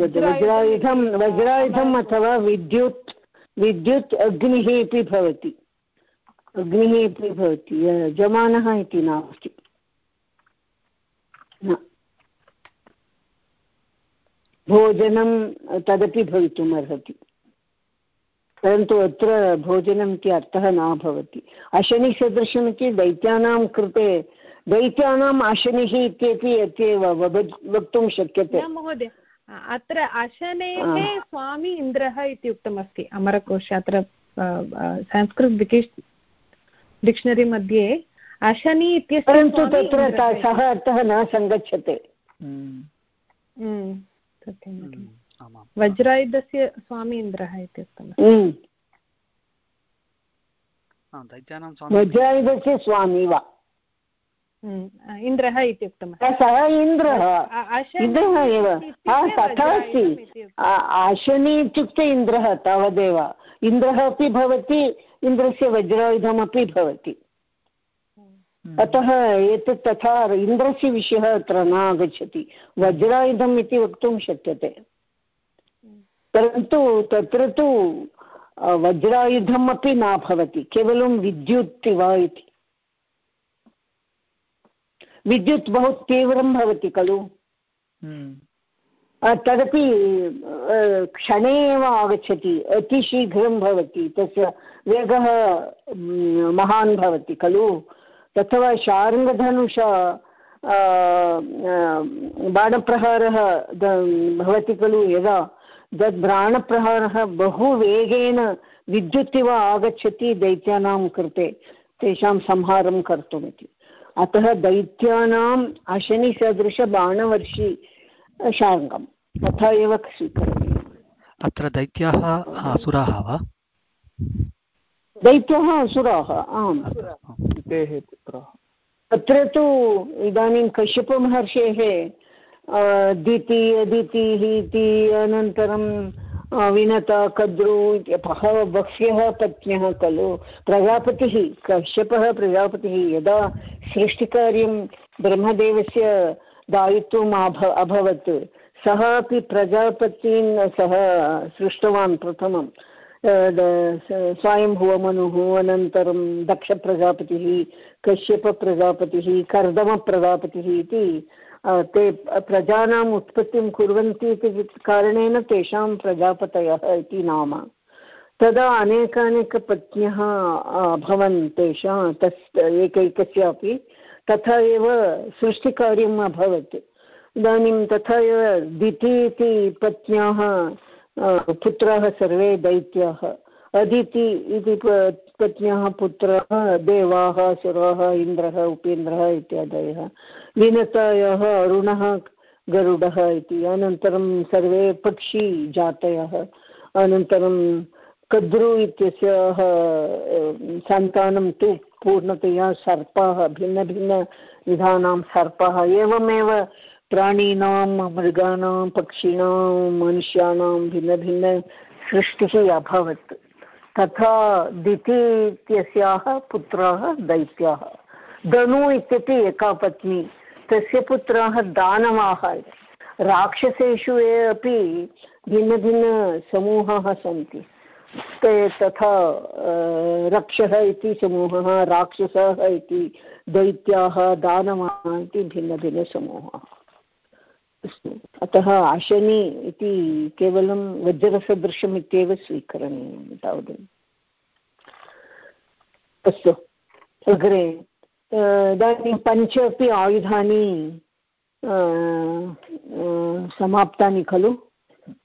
[SPEAKER 2] वज्रायुधं वज्रायुधम् अथवा विद्युत् विद्युत् अग्निः इति भवति। अग्निः इति भवति यजमानः इति नास्ति। भोजनं तदपि भवितुम् अर्हति परन्तु अत्र भोजनम् इति अर्थः न भवति। अशनिसदृशम् इति दैत्यानां कृते, दैत्यानाम् अशनिः इत्यपि अत्येव वक्तुं शक्यते।
[SPEAKER 4] महोदय। अत्र अशनेः स्वामी इन्द्रः इति उक्तमस्ति अमरकोशे अत्र संस्कृत डिक्षनरि मध्ये अशनि इत्यस्य
[SPEAKER 2] परन्तु तत्र सः अर्थः न सङ्गच्छते।
[SPEAKER 4] हम्म। हम्म, हम्म, वज्रायुधस्य स्वामी इन्द्रः इति उक्तमस्ति।
[SPEAKER 2] वज्रायुधस्य स्वामी वा?
[SPEAKER 4] इन्द्रः इति उक्तमस्ति
[SPEAKER 2] सः इन्द्रः इन्द्रः एव। तथा अस्ति। आशनि इत्युक्ते इन्द्रः तावदेव। इन्द्रः अपि भवति इन्द्रस्य वज्रायुधमपि भवति। अतः एतत् तथा इन्द्रस्य विषयः अत्र न आगच्छति। वज्रायुधम् इति वक्तुं शक्यते। परन्तु तत्र तु वज्रायुधम् अपि न भवति। केवलं विद्युत् वा इति। विद्युत् बहु तीव्रं भवति खलु। हम्म। तदपि क्षणे एव आगच्छति अतिशीघ्रं भवति तस्य वेगः महान् भवति खलु। तथवा शार्ङ्गधनुष बाणप्रहारः भवति खलु यदा। तद् बाणप्रहारः बहु वेगेन विद्युत् इव आगच्छति दैत्यानां कृते तेषां संहारं कर्तुमिति। अतः दैत्यानाम् अशनिसदृशबाणवर्षि शार्ङ्गम्। तथा एव स्वीकरणीयम्
[SPEAKER 7] अत्र दैत्याः असुराः वा?
[SPEAKER 2] दैत्याः असुराः आम्। अत्र तु इदानीं कश्यपमहर्षेः दिति अदितिः इति अनन्तरं विनता कद्रु बहवः बह्व्यः पत्न्यः खलु। प्रजापतिः, कश्यपः प्रजापतिः यदा सृष्टिकार्यं ब्रह्मदेवस्य दायित्वम् अभ, अभवत्, सः अपि प्रजापतीन् सः सृष्टवान् प्रथमं। स्वयंभुवमनुः अनन्तरं दक्षप्रजापतिः कश्यपप्रजापतिः कर्दमप्रजापतिः इति ते प्रजानाम् उत्पत्तिं कुर्वन्ति इति कारणेन तेषां प्रजापतयः इति नाम। तदा अनेकानेकपत्न्यः अभवन् तेषां, तस् एकैकस्यापि तथा एव सृष्टिकार्यम् अभवत्। इदानीं तथा एव दिति इति पत्न्याः पुत्राः सर्वे दैत्याः। अदिति इति पत्न्याः पुत्रः, देवाः सुराः इन्द्रः, उपेन्द्रः इत्यादयः। विनतायाः, अरुणः, गरुडः इति। अनन्तरं सर्वे पक्षी जातयः। अनन्तरं कद्रु इत्यस्याः सन्तानं तु पूर्णतया सर्पाः भिन्नभिन्नविधानां सर्पाः। एवमेव प्राणिनां मृगाणां पक्षिणां मनुष्याणां भिन्नभिन्न सृष्टिः अभवत्। तथा दिति इत्यस्याः पुत्राः दैत्याः। धनु इत्यपि एका पत्नी। तस्य पुत्राः दानवाः। राक्षसेषु ये अपि भिन्नभिन्नसमूहाः सन्ति। ते तथा रक्षः इति समूहः, राक्षसः इति दैत्याः, दानवाः इति भिन्नभिन्नसमूहाः। अतः आशनि इति केवलं वज्रसदृशम् इत्येव स्वीकरणीयं तावदेव। अस्तु। अग्रे इदानीं पञ्च अपि आयुधानि समाप्तानि खलु?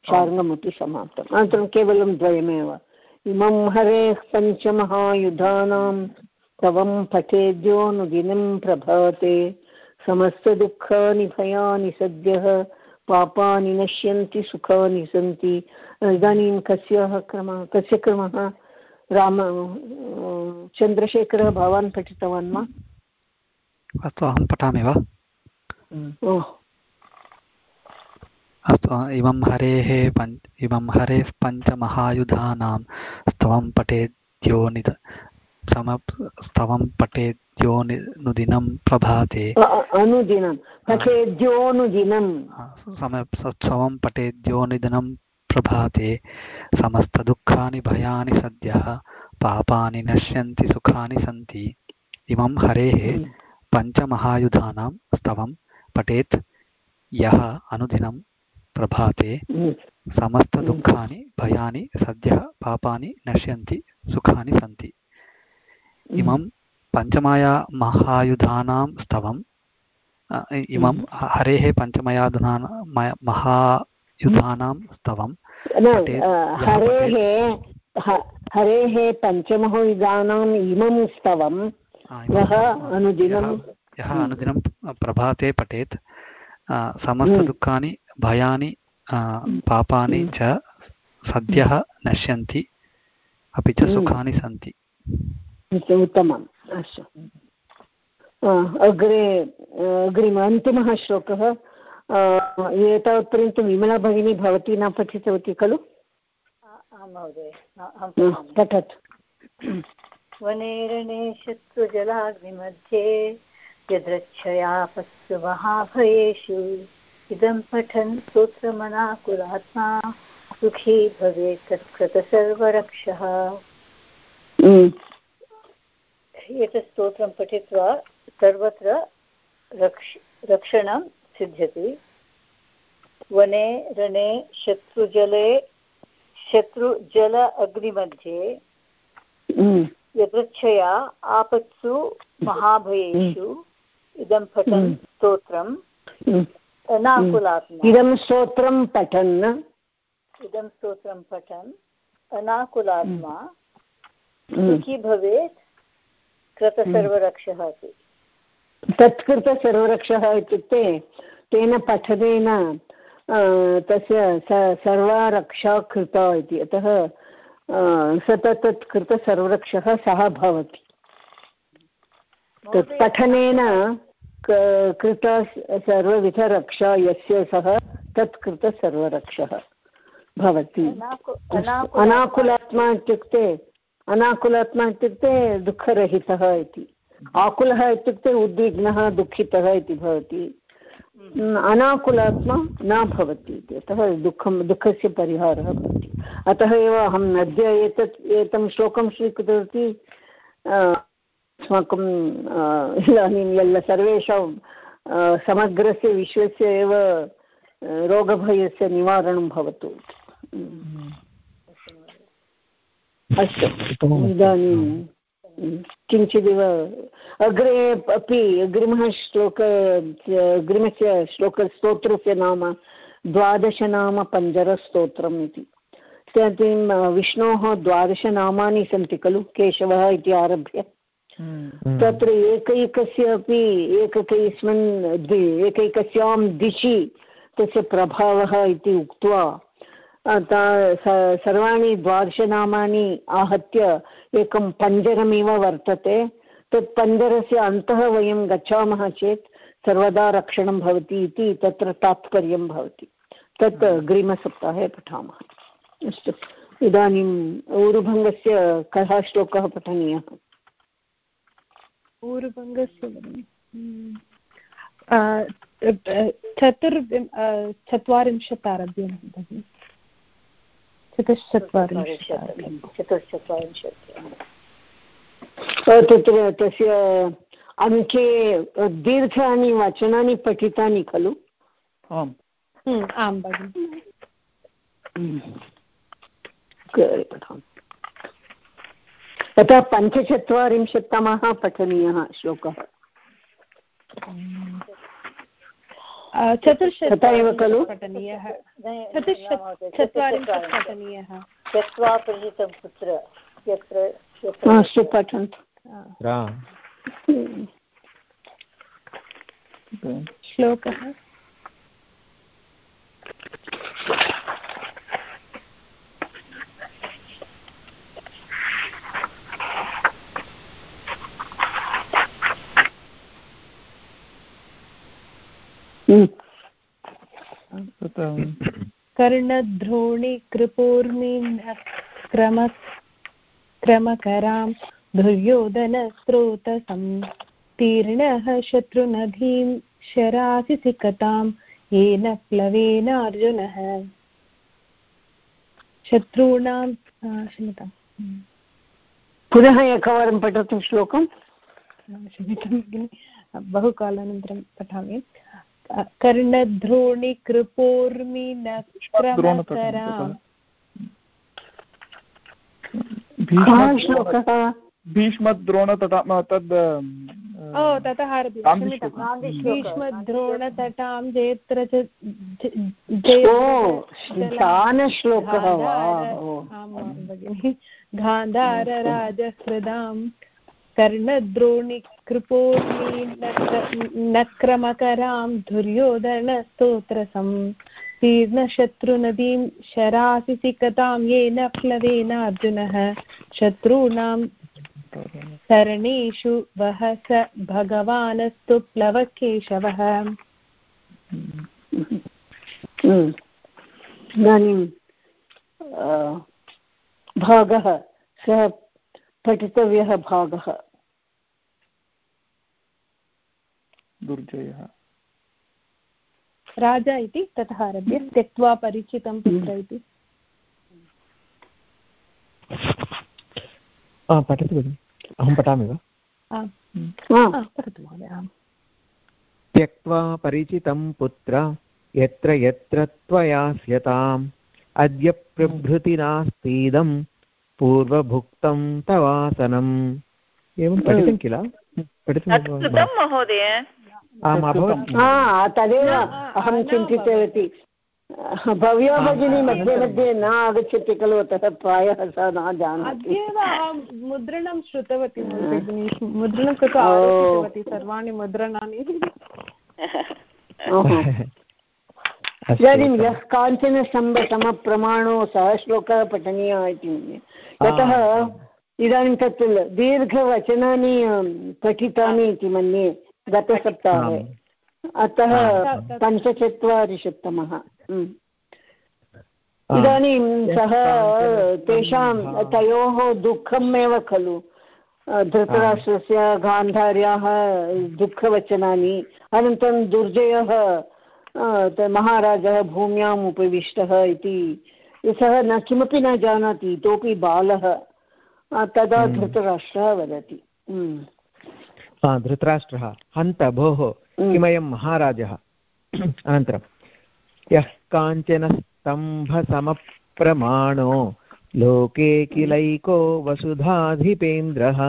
[SPEAKER 2] शार्ङ्गमपि समाप्तम्। अनन्तरं केवलं द्वयमेव। इमं हरेः पञ्चमहायुधानां, तवं पठेद्योनुदिनं प्रभाते समस्तदुःखानि भयानि सद्यः पापानि नश्यन्ति सुखानि सन्ति। इदानीं कस्याः क्रमः कस्य क्रमः? राम चन्द्रशेखरः भवान् पठितवान् वा?
[SPEAKER 7] अस्तु अहं पठामि वा? अस्तु इमं हरेः पञ्च इमं हरेः पञ्चमहायुधानां स्तवं पठेद्योनिद स्तवं पठेद्योनुदिनं प्रभाते।
[SPEAKER 2] अनुदिनं। पठेद्योनुदिनं
[SPEAKER 7] स्तवं पठेद्योनुदिनं प्रभाते। समस्तदुःखानि भयानि सद्यः पापानि नश्यन्ति सुखानि सन्ति। इमं हरेः पञ्चमहायुधानां स्तवं पठेत्। यः अनुदिनं प्रभाते। समस्तदुःखानि भयानि सद्यः पापानि नश्यन्ति सुखानि सन्ति। इमं पञ्चमया महायुधानां स्तवम् इमं हरेः पञ्चमयाधुना महायुधानां स्तवं।
[SPEAKER 2] हरेः हरेः पञ्चमहायुधानाम् इमं स्तवं। यः अनुदिनं
[SPEAKER 7] यः अनुदिनं प्रभाते पठेत्। समस्तदुःखानि भयानि पापानि च सद्यः नश्यन्ति। अपि च सुखानि सन्ति।
[SPEAKER 2] उत्तमम्। अस्तु। अग्रे अग्रिम अन्तिमः श्लोकः। एतावत्पर्यन्तं विमला भगिनी भवती न पठितवती खलु? पठतु।
[SPEAKER 8] वनेरणे शत्रुजलाग्निमध्ये यदृच्छयापस्तु महाभयेषु। इदं पठन् सूत्रमनाकुलात्मा। सुखी भवेत् तत्कृतसर्वरक्षः। एतत् स्तोत्रं पठित्वा सर्वत्र रक्ष रक्षणं सिद्ध्यति। वने रणे शत्रुजले शत्रुजल अग्निमध्ये यदृच्छया आपत्सु महाभयेषु इदं पठन् स्तोत्रम् अनाकुलात्मा।
[SPEAKER 2] इदं स्तोत्रं पठन्।
[SPEAKER 8] इदं स्तोत्रं पठन्। अनाकुलात्मा। सुखी भवेत्। कृतसर्वरक्षः इति
[SPEAKER 2] तत्कृतसर्वरक्षः इत्युक्ते तेन पठनेन तस्य सर्वा रक्षा कृता इति। अतः सतत कृतसर्वरक्षः सः भवति। तत् पठनेन कृता सर्वविधरक्षा यस्य सः तत्कृतसर्वरक्षः भवति। अनाकुलात्मा इत्युक्ते अनाकुलात्मा इत्युक्ते दुःखरहितः इति। आकुलः इत्युक्ते उद्विग्नः दुःखितः इति भवति। अनाकुलात्मा न भवति इति। अतः दुःखं दुःखस्य परिहारः भवति। अतः एव अहम् अद्य एतत् एतं श्लोकं स्वीकृतवती अस्माकं इदानीं यल् सर्वेषां समग्रस्य विश्वस्य एव रोगभयस्य निवारणं भवतु। अस्तु। इदानीं किञ्चिदिव अग्रे अपि अग्रिमः श्लोक अग्रिमस्य श्लोकस्तोत्रस्य नाम द्वादशनाम पञ्जरस्तोत्रम् इति। विष्णोः द्वादशनामानि सन्ति खलु केशवः इति आरभ्य।
[SPEAKER 5] हम्म।
[SPEAKER 2] तत्र एकैकस्य अपि एकैकस्मिन् एकैकस्यां दिशि तस्य प्रभावः इति उक्त्वा सर्वाणि द्वादशनामानि आहत्य एकं पञ्जरमिव वर्तते। तत् पञ्जरस्य अन्तः वयं गच्छामः चेत् सर्वदा रक्षणं भवति इति तत्र तात्पर्यं भवति। तत् अग्रिमसप्ताहे पठामः। अस्तु। इदानीम् ऊरुभङ्गस्य कः श्लोकः पठनीयः?
[SPEAKER 4] ऊरुभङ्गस्य चतुर्विं चत्वारिंशत् आरभ्य भगिनि। चतुश्चत्वारिंशत्
[SPEAKER 2] चतुश्चत्वारिंशत् तत्र तस्य अङ्के दीर्घानि वचनानि पठितानि खलु?
[SPEAKER 5] आम्।
[SPEAKER 4] हम्म, आं भगिनि।
[SPEAKER 2] तथा पञ्चचत्वारिंशत्तमः पठनीयः श्लोकः।
[SPEAKER 4] चतुश्शत
[SPEAKER 2] एव खलु?
[SPEAKER 4] पठनीयः चत्वारिंशत् पठनीयः
[SPEAKER 8] कुत्र? यत्र
[SPEAKER 2] अस्तु पठन्तु
[SPEAKER 4] श्लोकः। कर्णद्रोणिकृपूर्मिक्रम क्रमकरां दुर्योधनस्रोतसंतीर्णः शत्रुनदीं शरासिसिकतां येन प्लवेन अर्जुनः शत्रूणां क्षम्यतां
[SPEAKER 2] पुनः एकवारं पठतु श्लोकं
[SPEAKER 4] क्षम्यतां भगिनि। बहुकालानन्तरं पठामि। कर्णद्रोणिकृपोर्मिनक्रमकराम्
[SPEAKER 5] भीष्मद्रोणतटा तद्
[SPEAKER 4] ओ ततः भीष्मद्रोणतटां जेत्र भगिनि। गान्धारराजहृदां कर्णद्रोणिकृपोर्णीनक्रमकरां दुर्योधनस्तोत्रसं। तीर्णशत्रुनदीं शरासिसिकतां येन प्लवेन अर्जुनः शत्रूणां सरणेषु वह स भगवानस्तु प्लवकेशवः।
[SPEAKER 2] इदानीं भागः, सः पठितव्यः भागः।
[SPEAKER 5] दुर्जयः।
[SPEAKER 4] राजा इति ततः आरभ्य त्यक्त्वा परिचितं पुत्र इति।
[SPEAKER 3] पठतु भगिनि। अहं पठामि वा?
[SPEAKER 4] आम्।
[SPEAKER 3] त्यक्त्वा परिचितं पुत्र यत्र यत्र त्वया स्यताम्। अद्य प्रभृति नास्तीदं पूर्वभुक्तं तवासनम्। एवं पठितं किल?
[SPEAKER 6] पठितं महोदय।
[SPEAKER 2] तदेव अहं चिन्तितवती। भव्या भगिनी मध्ये मध्ये न आगच्छति खलु अतः प्रायः सा न जानाति।
[SPEAKER 4] अद्यैव अहं मुद्रणं श्रुतवती भगिनि। मुद्रणं कृत्वा आरोपितवती सर्वाणि मुद्रणानि।
[SPEAKER 2] इदानीं यः काञ्चन स्तम्भसमप्रमाणो सः श्लोकः पठनीयः इति। मन्ये यतः इदानीं तत् दीर्घवचनानि पठितानि इति मन्ये। गतसप्ताहे। अतः पञ्चचत्वारिशत्तमः। इदानीं सः तेषां तयोः दुःखम् एव खलु धृतराष्ट्रस्य गान्धार्याः दुःखवचनानि अनन्तरं दुर्जयः महाराजः भूम्याम् उपविष्टः इति। सः न किमपि न जानाति इतोपि बालः। तदा धृतराष्ट्रः वदति।
[SPEAKER 3] धृतराष्ट्रः हन्त भोः किमयं महाराजः। अनन्तरं यः काञ्चन स्तम्भसमप्रमाणो लोके किलैको वसुधाधिपेन्द्रः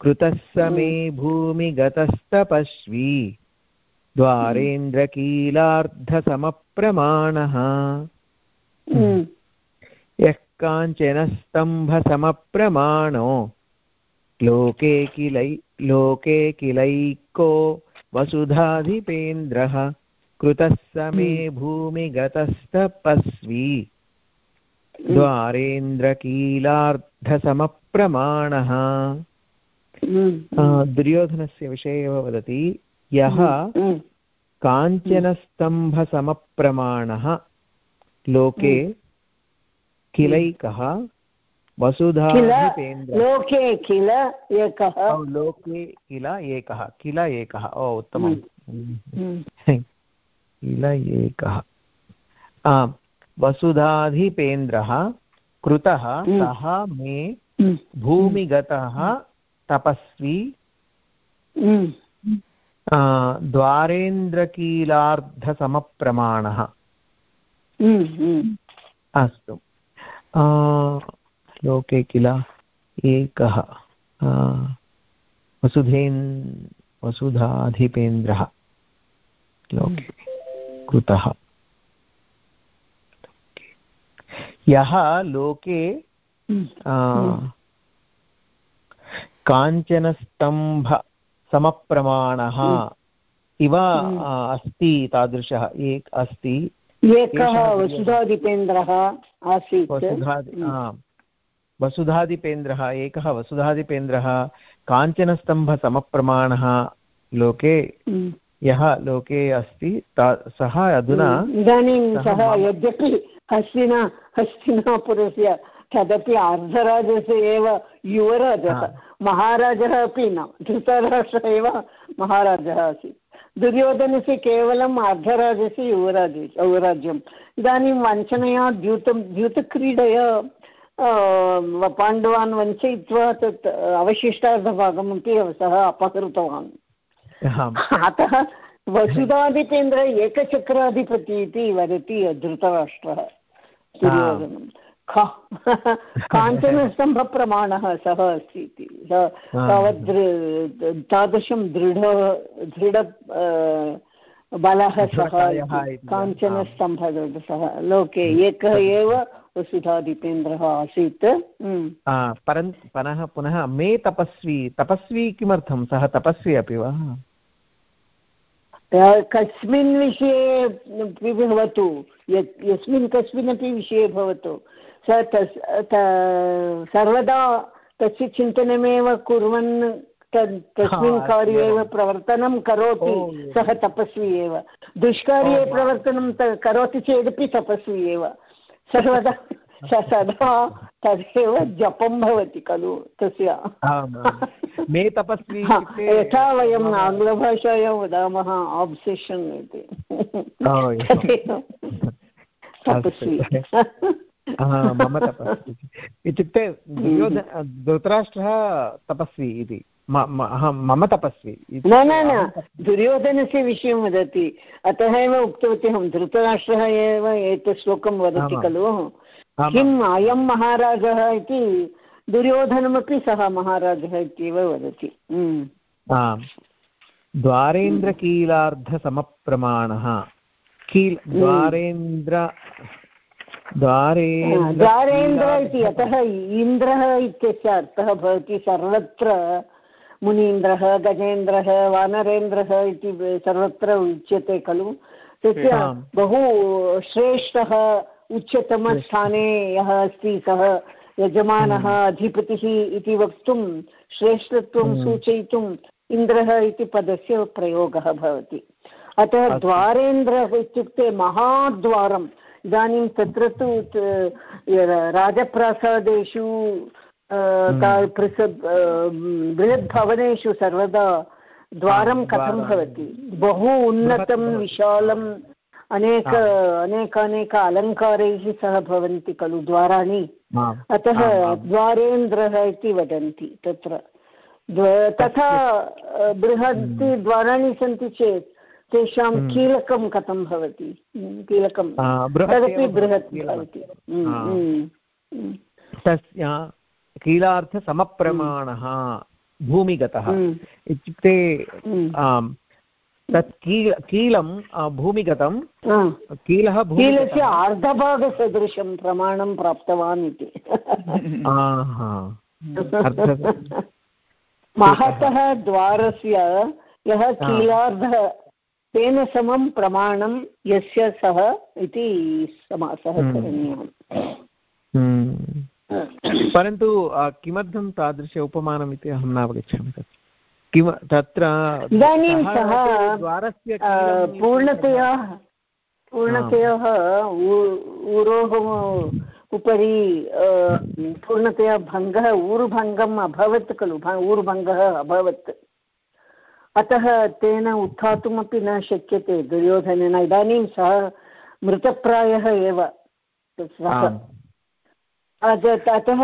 [SPEAKER 3] कृतः स मे भूमिगतस्तपस्वी द्वारेन्द्रकीलार्धसमप्रमाणः यः काञ्चनस्तम्भसमप्रमाणो लोके किलै लोके किलैको वसुधाधिपेन्द्रः कृतः समे
[SPEAKER 2] हम्म।
[SPEAKER 3] भूमिगतस्तपस्वी द्वारेन्द्रकीलार्धसमप्रमाणः
[SPEAKER 2] हम्म।
[SPEAKER 3] दुर्योधनस्य विषये एव वदति यः
[SPEAKER 2] हम्म।
[SPEAKER 3] काञ्चनस्तम्भसमप्रमाणः लोके किलैकः वसुधाधिपेन्द्रः
[SPEAKER 2] लोके किल एकः।
[SPEAKER 3] लोके किल एकः किल एकः। ओ उत्तमम्। किल एकः। वसुधाधिपेन्द्रः कृतः
[SPEAKER 2] हम्म।
[SPEAKER 3] सः मे भूमिगतः तपस्वी। द्वारेन्द्रकीलार्धसमप्रमाणः। अस्तु। आ, लोके किल एकः वसुधेन् वसुधाधिपेन्द्रः। लोके कृतः। यः लोके काञ्चनस्तम्भसमप्रमाणः इव अस्ति तादृशः। एक अस्ति।
[SPEAKER 2] एकः
[SPEAKER 3] एषः
[SPEAKER 2] वसुधाधिपेन्द्रः आसीत्।
[SPEAKER 3] वसुधादिपेन्द्रः एकः वसुधादिपेन्द्रः काञ्चनस्तम्भसमप्रमाणः लोके
[SPEAKER 2] हम्म।
[SPEAKER 3] यः लोके अस्ति ता- सः अधुना
[SPEAKER 2] इदानीं
[SPEAKER 3] सः
[SPEAKER 2] यद्यपि हस्तिना हस्तिनापुरस्य तदपि अर्धराजस्य एव युवराजः महाराजः अपि न धृतराष्ट्रः एव महाराजः आसीत्। दुर्योधनस्य केवलम् अर्धराजस्य युवराज युवराज्यम्। इदानीं वञ्चनया द्यूतं द्यूतक्रीडया पाण्डवान् वञ्चयित्वा तत् अवशिष्टार्धभागमपि सः अपहृतवान्। अतः वसुधाधिपेन्द्र एकचक्राधिपति इति वदति धृतराष्ट्रः दुर्योधनं काञ्चनस्तम्भप्रमाणः सः अस्ति इति। तावत् तादृशं दृढ दृढ बलः सः। काञ्चनस्तम्भः सः लोके एकः एव वसुधाधिपेन्द्रः आसीत्। हम्म।
[SPEAKER 3] परन् पुनः पुनः मे तपस्वी तपस्वी किमर्थं? सः तपस्वी अपि वा?
[SPEAKER 2] कस्मिन् विषये भवतु यस्मिन् कस्मिन्नपि विषये भवतु। स तस् सर्वदा तस्य चिन्तनमेव कुर्वन् तस्मिन् कार्ये एव। प्रवर्तनं करोति सः तपस्वी एव। दुष्कार्ये प्रवर्तनं करोति चेदपि तपस्वी एव। सर्वदा सदा तदेव जपं भवति खलु तस्य।
[SPEAKER 3] मे तपस्वी
[SPEAKER 2] यथा वयम् आङ्ग्लभाषायां वदामः आब्सेशन् इति। तपस्वी।
[SPEAKER 3] मम तपस्वी। इत्युक्ते धृतराष्ट्रः तपस्वी इति। मम तपस्वी।
[SPEAKER 2] न न न दुर्योधनस्य विषयं वदति। अतः एव उक्तवती अहं धृतराष्ट्रः एव एतत् श्लोकं वदति। खलु किम् अयं महाराजः इति दुर्योधनमपि सः महाराजः इत्येव वदति। हम्म।
[SPEAKER 3] द्वारेन्द्रकीलार्धसमप्रमाणः। कील् द्वारेन्द्र द्वारेन्द्र
[SPEAKER 2] द्वारेन्द्र इति यतः इन्द्रः इत्यस्य अर्थः भवति सर्वत्र। मुनीन्द्रः गजेन्द्रः वानरेन्द्रः इति सर्वत्र उच्यते खलु। तस्य बहु श्रेष्ठः उच्चतमस्थाने यः अस्ति सः यजमानः अधिपतिः इति वक्तुं श्रेष्ठत्वं
[SPEAKER 3] हम्म।
[SPEAKER 2] सूचयितुम् इन्द्रः इति पदस्य प्रयोगः भवति। अतः द्वारेन्द्रः इत्युक्ते महाद्वारम्। इदानीं तत्र तु राजप्रासादेषु अ, ता- पृस बृहद्भवनेषु सर्वदा द्वारं कथं भवति? बहु उन्नतं। विशालम् अनेक
[SPEAKER 3] आम्।
[SPEAKER 2] अनेकानेक अलङ्कारैः सह भवन्ति खलु द्वाराणि। अतः
[SPEAKER 3] आम्, आम्।
[SPEAKER 2] द्वारेन्द्रः इति वदन्ति तत्र। तथा बृहत् द्वाराणि सन्ति चेत् तेषां
[SPEAKER 3] हम्म।
[SPEAKER 2] कीलकं कथं भवति? हम्म, कीलकं। तदपि बृहत्
[SPEAKER 3] भवति,
[SPEAKER 2] भवति हम्म,
[SPEAKER 3] कीलार्थसमप्रमाणः भूमिगतः
[SPEAKER 2] हम्म,
[SPEAKER 3] इत्युक्ते
[SPEAKER 2] हम्म,
[SPEAKER 3] तत् कील कीलं भूमिगतं कीलः
[SPEAKER 2] कीलस्य अर्धभागसदृशं प्रमाणं प्राप्तवान् इति। महतः द्वारस्य यः कीलार्ध तेन समं प्रमाणं यस्य सः इति समासः। करणीयः।
[SPEAKER 3] परन्तु किमर्थं तादृश उपमानम् इति अहं न अवगच्छामि तत्? किं तत्र
[SPEAKER 2] इदानीं सः पूर्णतया पूर्णतया ऊरोः उपरि पूर्णतया भङ्गः ऊरुभङ्गम् अभवत् खलु ऊरुभङ्गः अभवत्। अतः तेन उत्थातुमपि न शक्यते दुर्योधनेन। इदानीं सः मृतप्रायः एव। अतः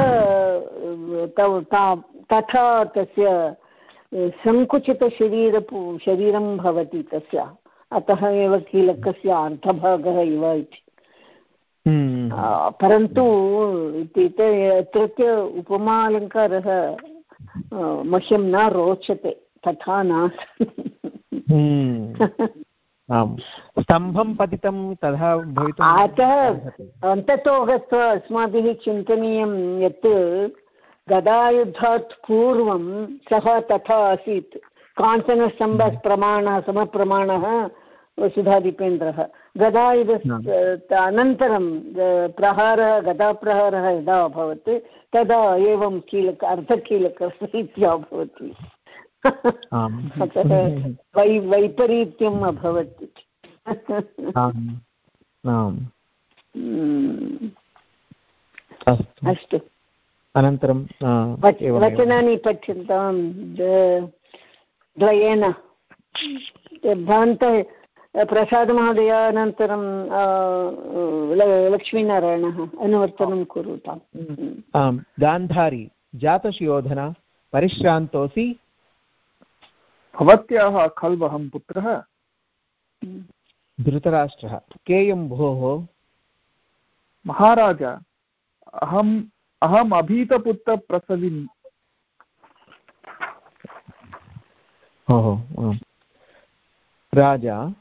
[SPEAKER 2] तथा तस्य सङ्कुचितशरीर शरीरं भवति तस्य अतः एव कीलकस्य अर्धभागः इव इति हम्म। परन्तु अत्रत्य उपमालङ्कारः मह्यं न रोचते तथा नास्ति
[SPEAKER 3] हम्म। आम् स्तम्भं पतितं तथा भवितुम्
[SPEAKER 2] अतः अन्ततो गत्वा अस्माभिः चिन्तनीयं यत् गदायुद्धात् पूर्वं सः तथा आसीत्। काञ्चनस्तम्भप्रमाणः समप्रमाणः वसुधादीपेन्द्रः गदायुध अनन्तरं प्रहारः गदाप्रहारः यदा अभवत् तदा एवं कीलक अर्धकीलकरीत्या भवति अतः वै वैपरीत्यम् अभवत्
[SPEAKER 3] अस्तु। अनन्तरं
[SPEAKER 2] वचनानि पठ्यन्तां द्वयेन। भवन्त प्रसादमहोदय अनन्तरं लक्ष्मीनारायणः अनुवर्तनं कुरुताम्।
[SPEAKER 3] आम्। गान्धारी जातशोधना परिश्रान्तोऽसि
[SPEAKER 5] भवत्याः खल्वहं पुत्रः?
[SPEAKER 3] धृतराष्ट्रः। केयं भोः?
[SPEAKER 5] महाराज अहम् अहम् अभीतपुत्रप्रसविनी।
[SPEAKER 3] राजा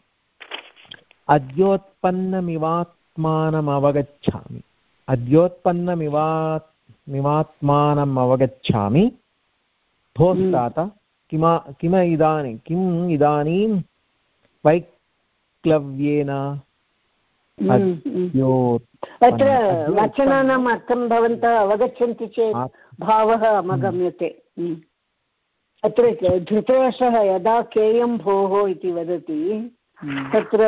[SPEAKER 3] अद्योत्पन्नमिवात्मानमवगच्छामि। अद्योत्पन्नमिवात्मानम् अवगच्छामि भोस्ताता किमा किम इदानीं किम् इदानीं वैक्लव्येन?
[SPEAKER 2] अत्र वचनानाम् अर्थं भवन्तः अवगच्छन्ति चेत् भावः अवगम्यते। अत्र धृतराष्ट्रः यदा केयं भोः इति वदति तत्र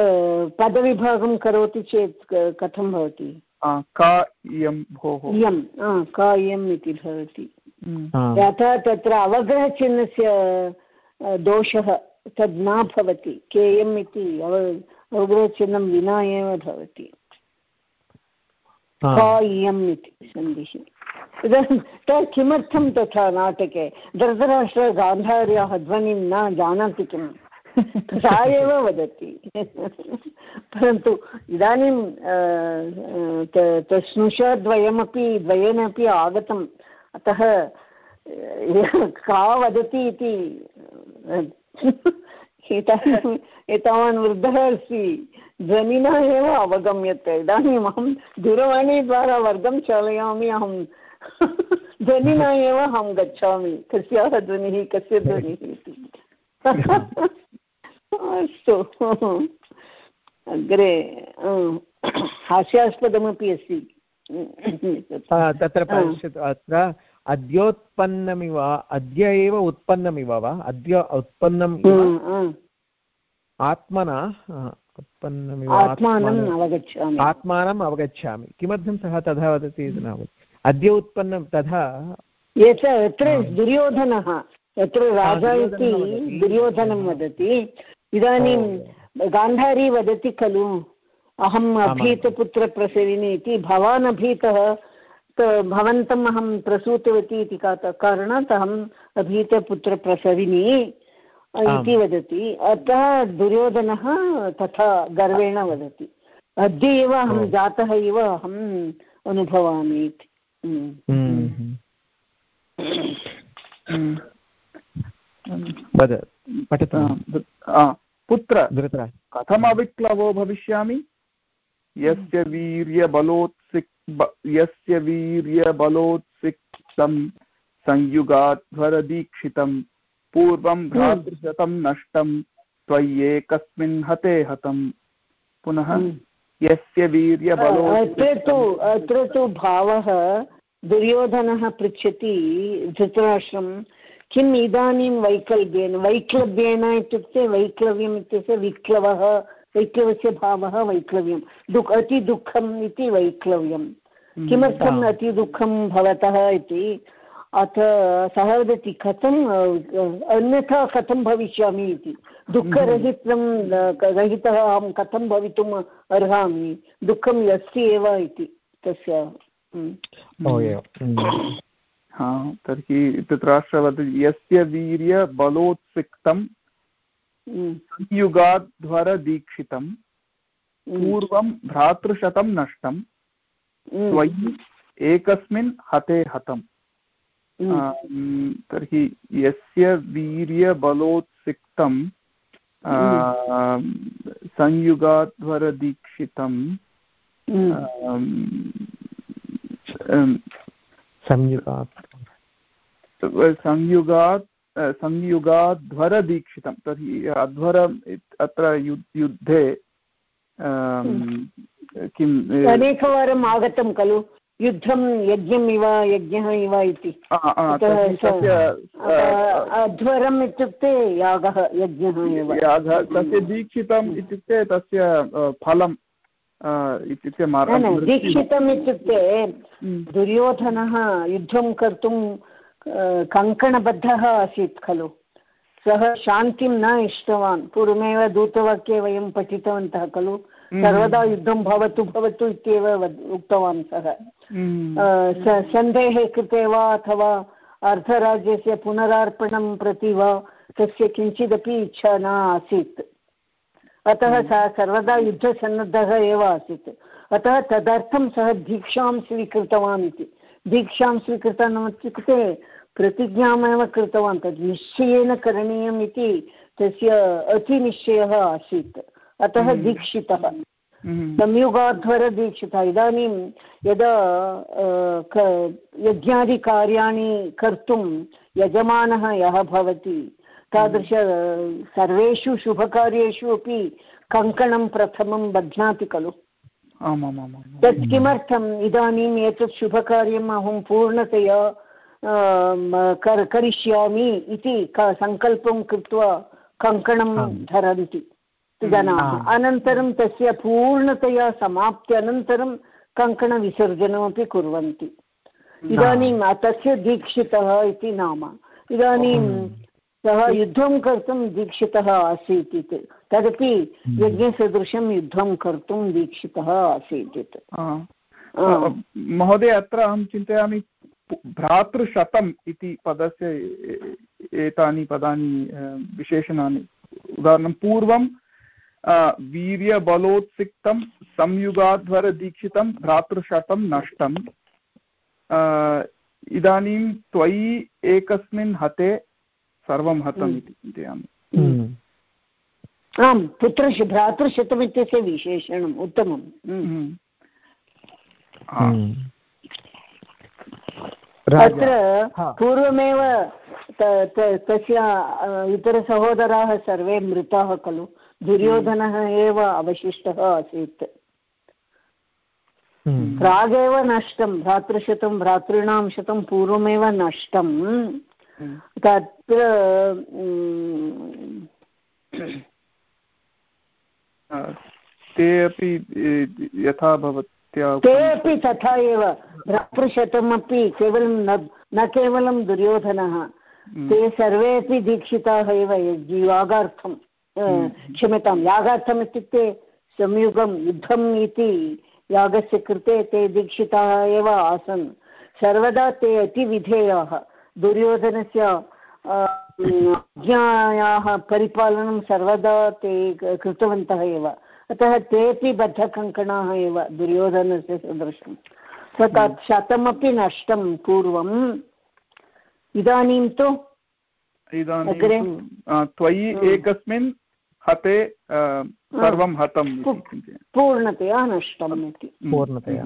[SPEAKER 2] पदविभागं करोति चेत् कथं भवति?
[SPEAKER 5] का इयं भोः?
[SPEAKER 2] इयं का इयम् इति भवति। यथा तत्र अवग्रहचिह्नस्य दोषः तद् न भवति केयम् इति अव अवग्रहचिह्नं विना एव भवति। इयम् इति सन्धिः इदानीं तत् किमर्थं तथा नाटके? धृतराष्ट्र गान्धार्याः ध्वनिं न जानाति किम्? सा एव वदति। परन्तु इदानीं स्नुषद्वयमपि द्वयेनापि आगतम् अतः का वदति इति? एतावान् वृद्धः अस्ति। ध्वनिना एव अवगम्यते। इदानीम् अहं दूरवाणीद्वारा वर्गं चालयामि अहं। ध्वनिना एव अहं गच्छामि। कस्याः ध्वनिः, कस्य ध्वनिः इति। अस्तु। अग्रे हास्यास्पदमपि अस्ति।
[SPEAKER 3] तत्र पश्यतु अत्र अद्योत्पन्नमिव अद्य एव उत्पन्नमिव वा? अद्य उत्पन्नम् आत्मना उत्पन्नमिव आत्मानम् अवगच्छामि. किमर्थं सः तथा वदति इति न अद्य उत्पन्नं तथा?
[SPEAKER 2] यत्र दुर्योधनः यत्र राजा इति दुर्योधनं वदति। इदानीं गान्धारी वदति खलु। अहम् अभीतपुत्रप्रसविनी इति भवान् अभीतः भवन्तम् अहं प्रसूतवती इति कारणात् अहम् अभीतपुत्रप्रसविनी इति वदति अतः दुर्योधनः तथा गर्वेण वदति अद्य एव अहं जातः इव अहम् अनुभवामि इति हम्म।
[SPEAKER 3] हम्म।
[SPEAKER 5] पुत्र
[SPEAKER 3] धृतरा
[SPEAKER 5] कथम् अविक्लवो भविष्यामि यस्य वीर्यबलोत्सिक् यस्य वीर्यबलोत्सिक्तं संयुगाध्वरदीक्षितं पूर्वं भ्रातृशतं नष्टं त्वय्येकस्मिन् हते हतं पुनः यस्य वीर्यबलो
[SPEAKER 2] अत्र तु अत्र तु भावः दुर्योधनः पृच्छति धृतराष्ट्रं किम् इदानीं वैकल्येन वैक्लव्येन इत्युक्ते वैक्लव्यम् इत्यस्य विक्लवः वैक्लवस्य भावः वैक्लव्यं दुःख अतिदुःखम् इति वैक्लव्यं
[SPEAKER 5] हम्म।
[SPEAKER 2] किमर्थम् अतिदुःखं भवतः इति? अथ सः वदति कथम् अन्यथा कथं भविष्यामि इति। दुःखरहितं रहितः अहं कथं भवितुम् अर्हामि? दुःखम् अस्ति एव इति तस्य
[SPEAKER 5] हा तर्हि धृतराष्ट्र वदति यस्य वीर्यबलोत्सिक्तं संयुगाध्वरदीक्षितं पूर्वं भ्रातृशतं नष्टं त्वयि एकस्मिन् हते हतम्। तर्हि यस्य वीर्यबलोत्सिक्तं संयुगाध्वरदीक्षितं
[SPEAKER 3] संयुगात्।
[SPEAKER 5] संयुगात् संयुगाध्वरदीक्षितं तर्हि अध्वर अत्र युद्धे किम्?
[SPEAKER 2] अनेकवारम् आगतं खलु। युद्धं यज्ञम् इव यज्ञः इव इति। अध्वरम् इत्युक्ते यागः यज्ञः
[SPEAKER 5] यागः तस्य दीक्षितम् इत्युक्ते तस्य फलम् इत्युक्ते
[SPEAKER 2] दीक्षितम् इत्युक्ते। दुर्योधनः युद्धं कर्तुं कङ्कणबद्धः आसीत् खलु। सः शान्तिं न इष्टवान्। पूर्वमेव दूतवाक्ये वयं पठितवन्तः खलु। हम्म। सर्वदा युद्धं भवतु भवतु इत्येव उक्तवान् सः। हम्म। सन्धेः कृते वा अथवा अर्धराज्यस्य पुनरार्पणं प्रति वा तस्य किञ्चिदपि इच्छा न आसीत्। अतः हम्म। सः सर्वदा युद्धसन्नद्धः एव आसीत्। अतः तदर्थं सः दीक्षां स्वीकृतवान् इति। दीक्षां स्वीकृतवान् इत्युक्ते प्रतिज्ञामेव कृतवान् तद् निश्चयेन करणीयम् इति तस्य अतिनिश्चयः आसीत्। अतः हम्म। दीक्षितः। हम्म। संयुगाध्वरदीक्षितः। इदानीं यदा यज्ञादिकार्याणि कर्तुं यजमानः यः भवति तादृश सर्वेषु शुभकार्येषु अपि कङ्कणं प्रथमं बध्नाति खलु। तत् किमर्थम् इदानीम् एतत् शुभकार्यम् अहं पूर्णतया करिष्यामि इति सङ्कल्पं कृत्वा कङ्कणं धरन्ति जनाः। अनन्तरं तस्य पूर्णतया समाप्त्यनन्तरं कङ्कणविसर्जनमपि कुर्वन्ति। इदानीं तस्य दीक्षितः इति नाम। इदानीं सः युद्धं कर्तुं दीक्षितः आसीत् इति। तदपि। यज्ञसदृशं युद्धं कर्तुं दीक्षितः आसीत् इति।
[SPEAKER 5] महोदय अत्र अहं चिन्तयामि भ्रातृशतम् इति पदस्य एतानि पदानि विशेषणानि। उदाहरणं पूर्वं वीर्यबलोत्सिक्तं संयुगाध्वरदीक्षितं भ्रातृशतं नष्टं इदानीं त्वयि एकस्मिन् हते सर्वं हतम् हम्म। इति चिन्तयामि।
[SPEAKER 2] हम्म। आम् पुत्र भ्रातृशतम् इत्यस्य विशेषणम् उत्तमम्। हम्म। अत्र पूर्वमेव तस्य इतरसहोदराः सर्वे मृताः खलु। दुर्योधनः एव अवशिष्टः आसीत्। प्रागेव नष्टं भ्रातृशतं भ्रातॄणां शतं पूर्वमेव नष्टं। तत्र
[SPEAKER 5] ते अपि यथा भवत्या
[SPEAKER 2] ते अपि तथा एव। भ्रातृशतमपि केवलं न न केवलं दुर्योधनः। हम्म। ते सर्वे अपि दीक्षिताः एव यागार्थं हम्म। क्षम्यतां। यागार्थम् इत्युक्ते संयुगं युद्धम् इति यागस्य कृते ते दीक्षिताः एव आसन्। सर्वदा ते अतिविधेयाः। दुर्योधनस्य ज्ञायाः परिपालनं सर्वदा ते कृतवन्तः एव। अतः तेपि बद्धकङ्कणाः एव दुर्योधनस्य सदृशं। तत् हम्म। शतमपि नष्टं पूर्वम्। इदानीं तु?
[SPEAKER 5] त्वयि हम्म। एकस्मिन् हते सर्वं हतम्
[SPEAKER 2] पूर्णतया नष्टम् इति।
[SPEAKER 3] पूर्णतया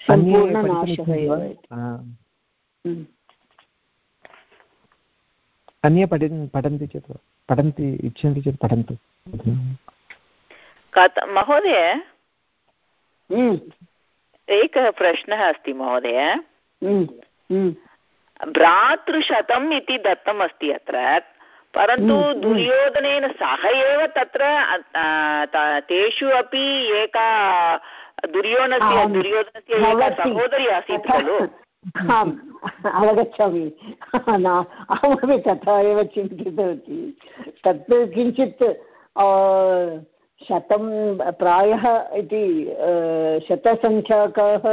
[SPEAKER 2] सम्पूर्णनाशः एव
[SPEAKER 3] अन्ये पठन् पठन्ति चेत् पठन्ति इच्छन्ति चेत् पठन्तु।
[SPEAKER 6] महोदय? एकः प्रश्नः अस्ति महोदय। भ्रातृशतम् इति दत्तम् अस्ति अत्र परन्तु दुर्योधनेन सह एव तत्र तेषु अपि एका दुर्योधनस्य दुर्योधनस्य एका सहोदरी आसीत् खलु।
[SPEAKER 2] आम् अवगच्छामि अहमपि तथा एव चिन्तितवती। तत् किञ्चित् शतं प्रायः इति शतसङ्ख्याकाः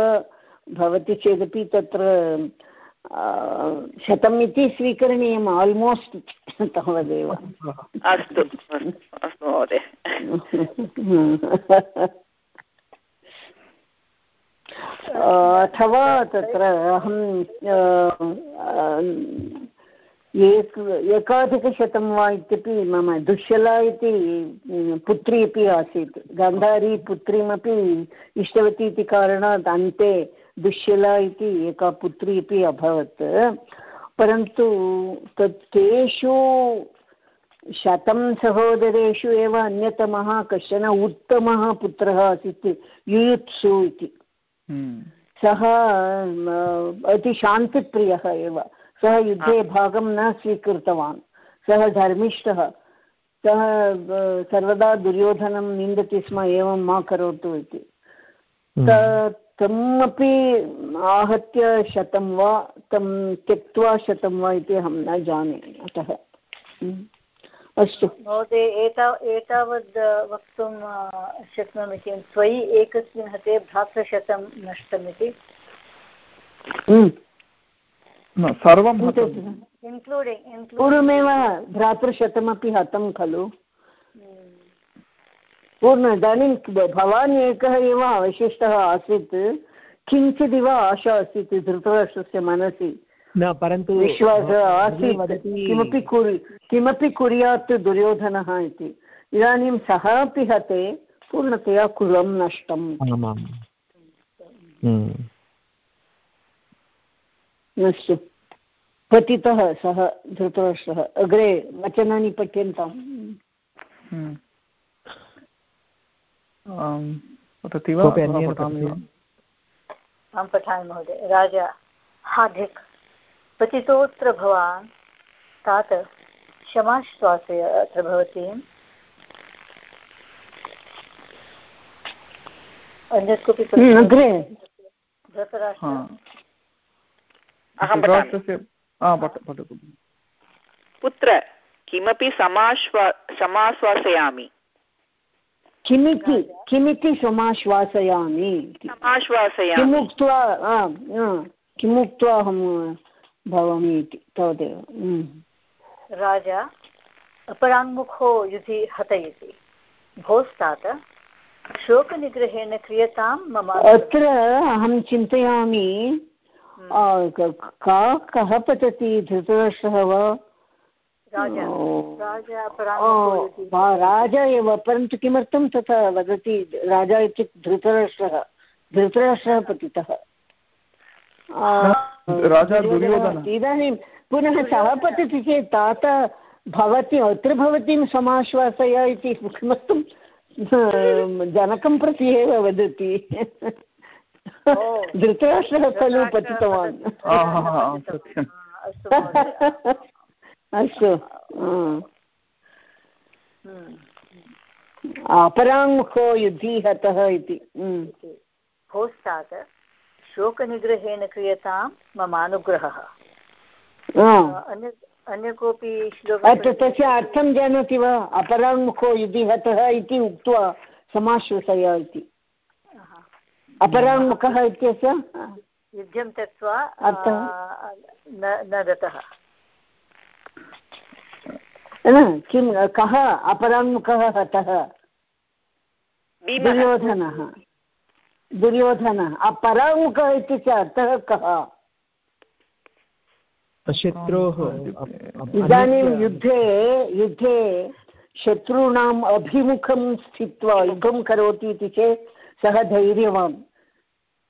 [SPEAKER 2] भवति चेदपि तत्र शतम् इति स्वीकरणीयम् आल्मोस्ट् तावदेव।
[SPEAKER 6] अस्तु अस्तु महोदय।
[SPEAKER 2] अथवा तत्र अहं एक, एकाधिकशतं वा इत्यपि मम दुश्शला इति पुत्री अपि आसीत् गान्धारी पुत्रीमपि इष्टवती इति कारणात् अन्ते दुश्शला इति एका पुत्री अपि अभवत् परन्तु तत् तेषु शतं सहोदरेषु एव अन्यतमः कश्चन उत्तमः पुत्रः आसीत्, युयुत्सु इति। सः अतिशान्तिप्रियः एव। सः युद्धे भागं न स्वीकृतवान्। सः धर्मिष्ठः। सः सर्वदा दुर्योधनं निन्दति स्म एवं मा करोतु इति। हम्म। तमपि आहत्य शतं वा तं त्यक्त्वा शतं वा इति अहं न जाने। अतः हम्म। अस्तु।
[SPEAKER 8] महोदय एता एतावद् वक्तुं शक्नोमि किं? त्वयि एकस्मिन् हते भ्रातृशतं नष्टमिति।
[SPEAKER 5] सर्वं इन्क्लूडिङ्ग्
[SPEAKER 2] पूर्वमेव भ्रातृशतमपि हतं खलु। पूर्ण इदानीं भवान् एकः एव अवशिष्टः आसीत्। किञ्चिदिव आशा आसीत् धृतराष्ट्रस्य मनसि।
[SPEAKER 3] न परन्तु
[SPEAKER 2] विश्वासः आसीत्। किमपि कुर् किमपि कुर्यात् दुर्योधनः इति। इदानीं सः अपि हते पूर्णतया कुलं नष्टम् अस्तु पतितः सः धृतराष्ट्रः अग्रे वचनानि पठ्यन्ताम्।
[SPEAKER 8] अहं पठामि। महोदय। राजा हाधिक् पतितोऽत्र भवान् तात क्षमाश्वासय अत्र भवति। अन्यत् कोऽपि
[SPEAKER 6] पुत्र किमपि समाश्वा समाश्वासयामि।
[SPEAKER 2] किमिति? किमिति समाश्वासयामि
[SPEAKER 6] समाश्वासयामि।
[SPEAKER 2] किमुक्त्वा किमुक्त्वा अहं भवामि इति तावदेव
[SPEAKER 8] राजा अपराङ्मुखो युधि हतयति। भोस्तात शोकनिग्रहेण क्रियतां मम
[SPEAKER 2] अत्र अहं चिन्तयामि का कः पतति धृतराष्ट्रः वा राजा एव परन्तु किमर्थं तथा वदति राजा इत्युक्ते धृतराष्ट्रः? धृतराष्ट्रः पतितः।
[SPEAKER 5] राजा दुर्योधनः
[SPEAKER 2] इदानीं पुनः सः पतति चेत् तात भवती अत्र भवतीं समाश्वासय इति किमर्थं जनकं प्रति एव वदति। धृतराष्ट्रः खलु पतितवान्। अस्तु अपराङ्मुखो युद्धि हतः इति।
[SPEAKER 8] भोस्तात् शोकनिग्रहेण क्रियतां मम अनुग्रहः। अन्य कोऽपि
[SPEAKER 2] श्लोकः तस्य अर्थं जानाति वा? अपराङ्मुखो यदि हतः इति उक्त्वा समाश्वसय इति। अपराङ्मुखः इत्यस्य?
[SPEAKER 8] युद्धं त्यक्त्वा न दतः
[SPEAKER 2] किं कः अपराङ्मुखः हतः? दुर्योधनः। दुर्योधनः अपरामुखः इत्यस्य अर्थः कः?
[SPEAKER 3] शत्रोः
[SPEAKER 2] इदानीं युद्धे युद्धे शत्रूणाम् अभिमुखं स्थित्वा युद्धं करोति इति चेत् सः धैर्यवान्।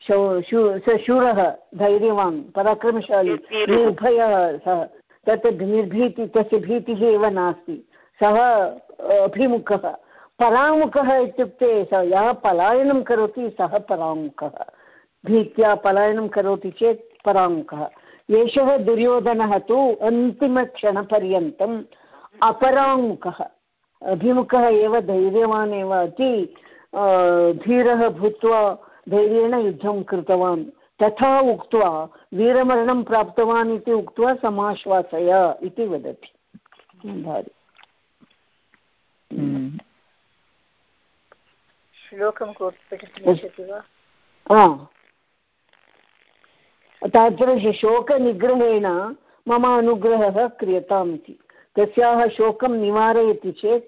[SPEAKER 2] स शूरः धैर्यवान् पराक्रमशाली। निर्भयः सः। तत् निर्भीति तस्य भीतिः एव नास्ति। सः अभिमुखः। परामुखः इत्युक्ते सः यः पलायनं करोति सः परामुखः भीत्या पलायनं करोति चेत् परामुखः एषः दुर्योधनः तु अन्तिमक्षणपर्यन्तम् अपरामुखः अभिमुखः एव धैर्यवान् एव अति धीरः भूत्वा धैर्येण युद्धं कृतवान्। तथा उक्त्वा वीरमरणं प्राप्तवान् इति उक्त्वा समाश्वासय इति वदति।
[SPEAKER 8] श्लोकं पठितुं वा?
[SPEAKER 2] तादृशशोकनिग्रहेण मम अनुग्रहः क्रियताम् इति। तस्याः शोकं निवारयति चेत्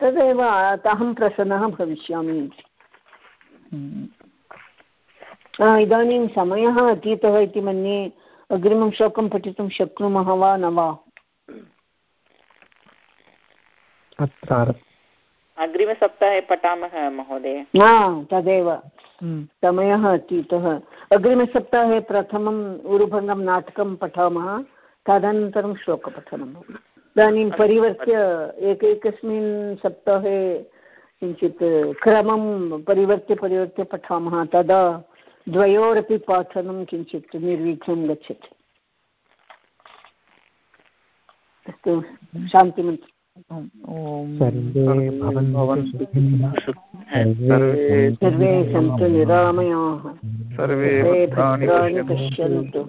[SPEAKER 2] तदेव अहं प्रसन्नः भविष्यामि इदानीं समयः अतीतः इति मन्ये अग्रिमं श्लोकं पठितुं शक्नुमः वा न वा?
[SPEAKER 6] अग्रिमसप्ताहे पठामः महोदय।
[SPEAKER 2] न तदेव। समयः अतीतः। अग्रिमसप्ताहे प्रथमम् उरुभङ्गं नाटकं पठामः तदनन्तरं श्लोकपठनम् इदानीं परिवर्त्य एकैकस्मिन् सप्ताहे किञ्चित् क्रमं परिवर्त्य परिवर्त्य पठामः तदा द्वयोरपि पाठनं किञ्चित् निर्विघ्नं गच्छति। अस्तु शान्तिमन्त्रम् सर्वे सन्तु निरामयाः सर्वे भद्राणि पश्यन्तु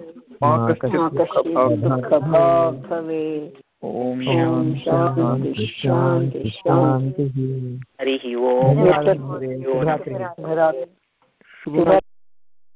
[SPEAKER 2] दुःखभाग् भवेत् ॐ शान्ति शान्ति शान्तिः
[SPEAKER 6] हरिः
[SPEAKER 2] ओम्।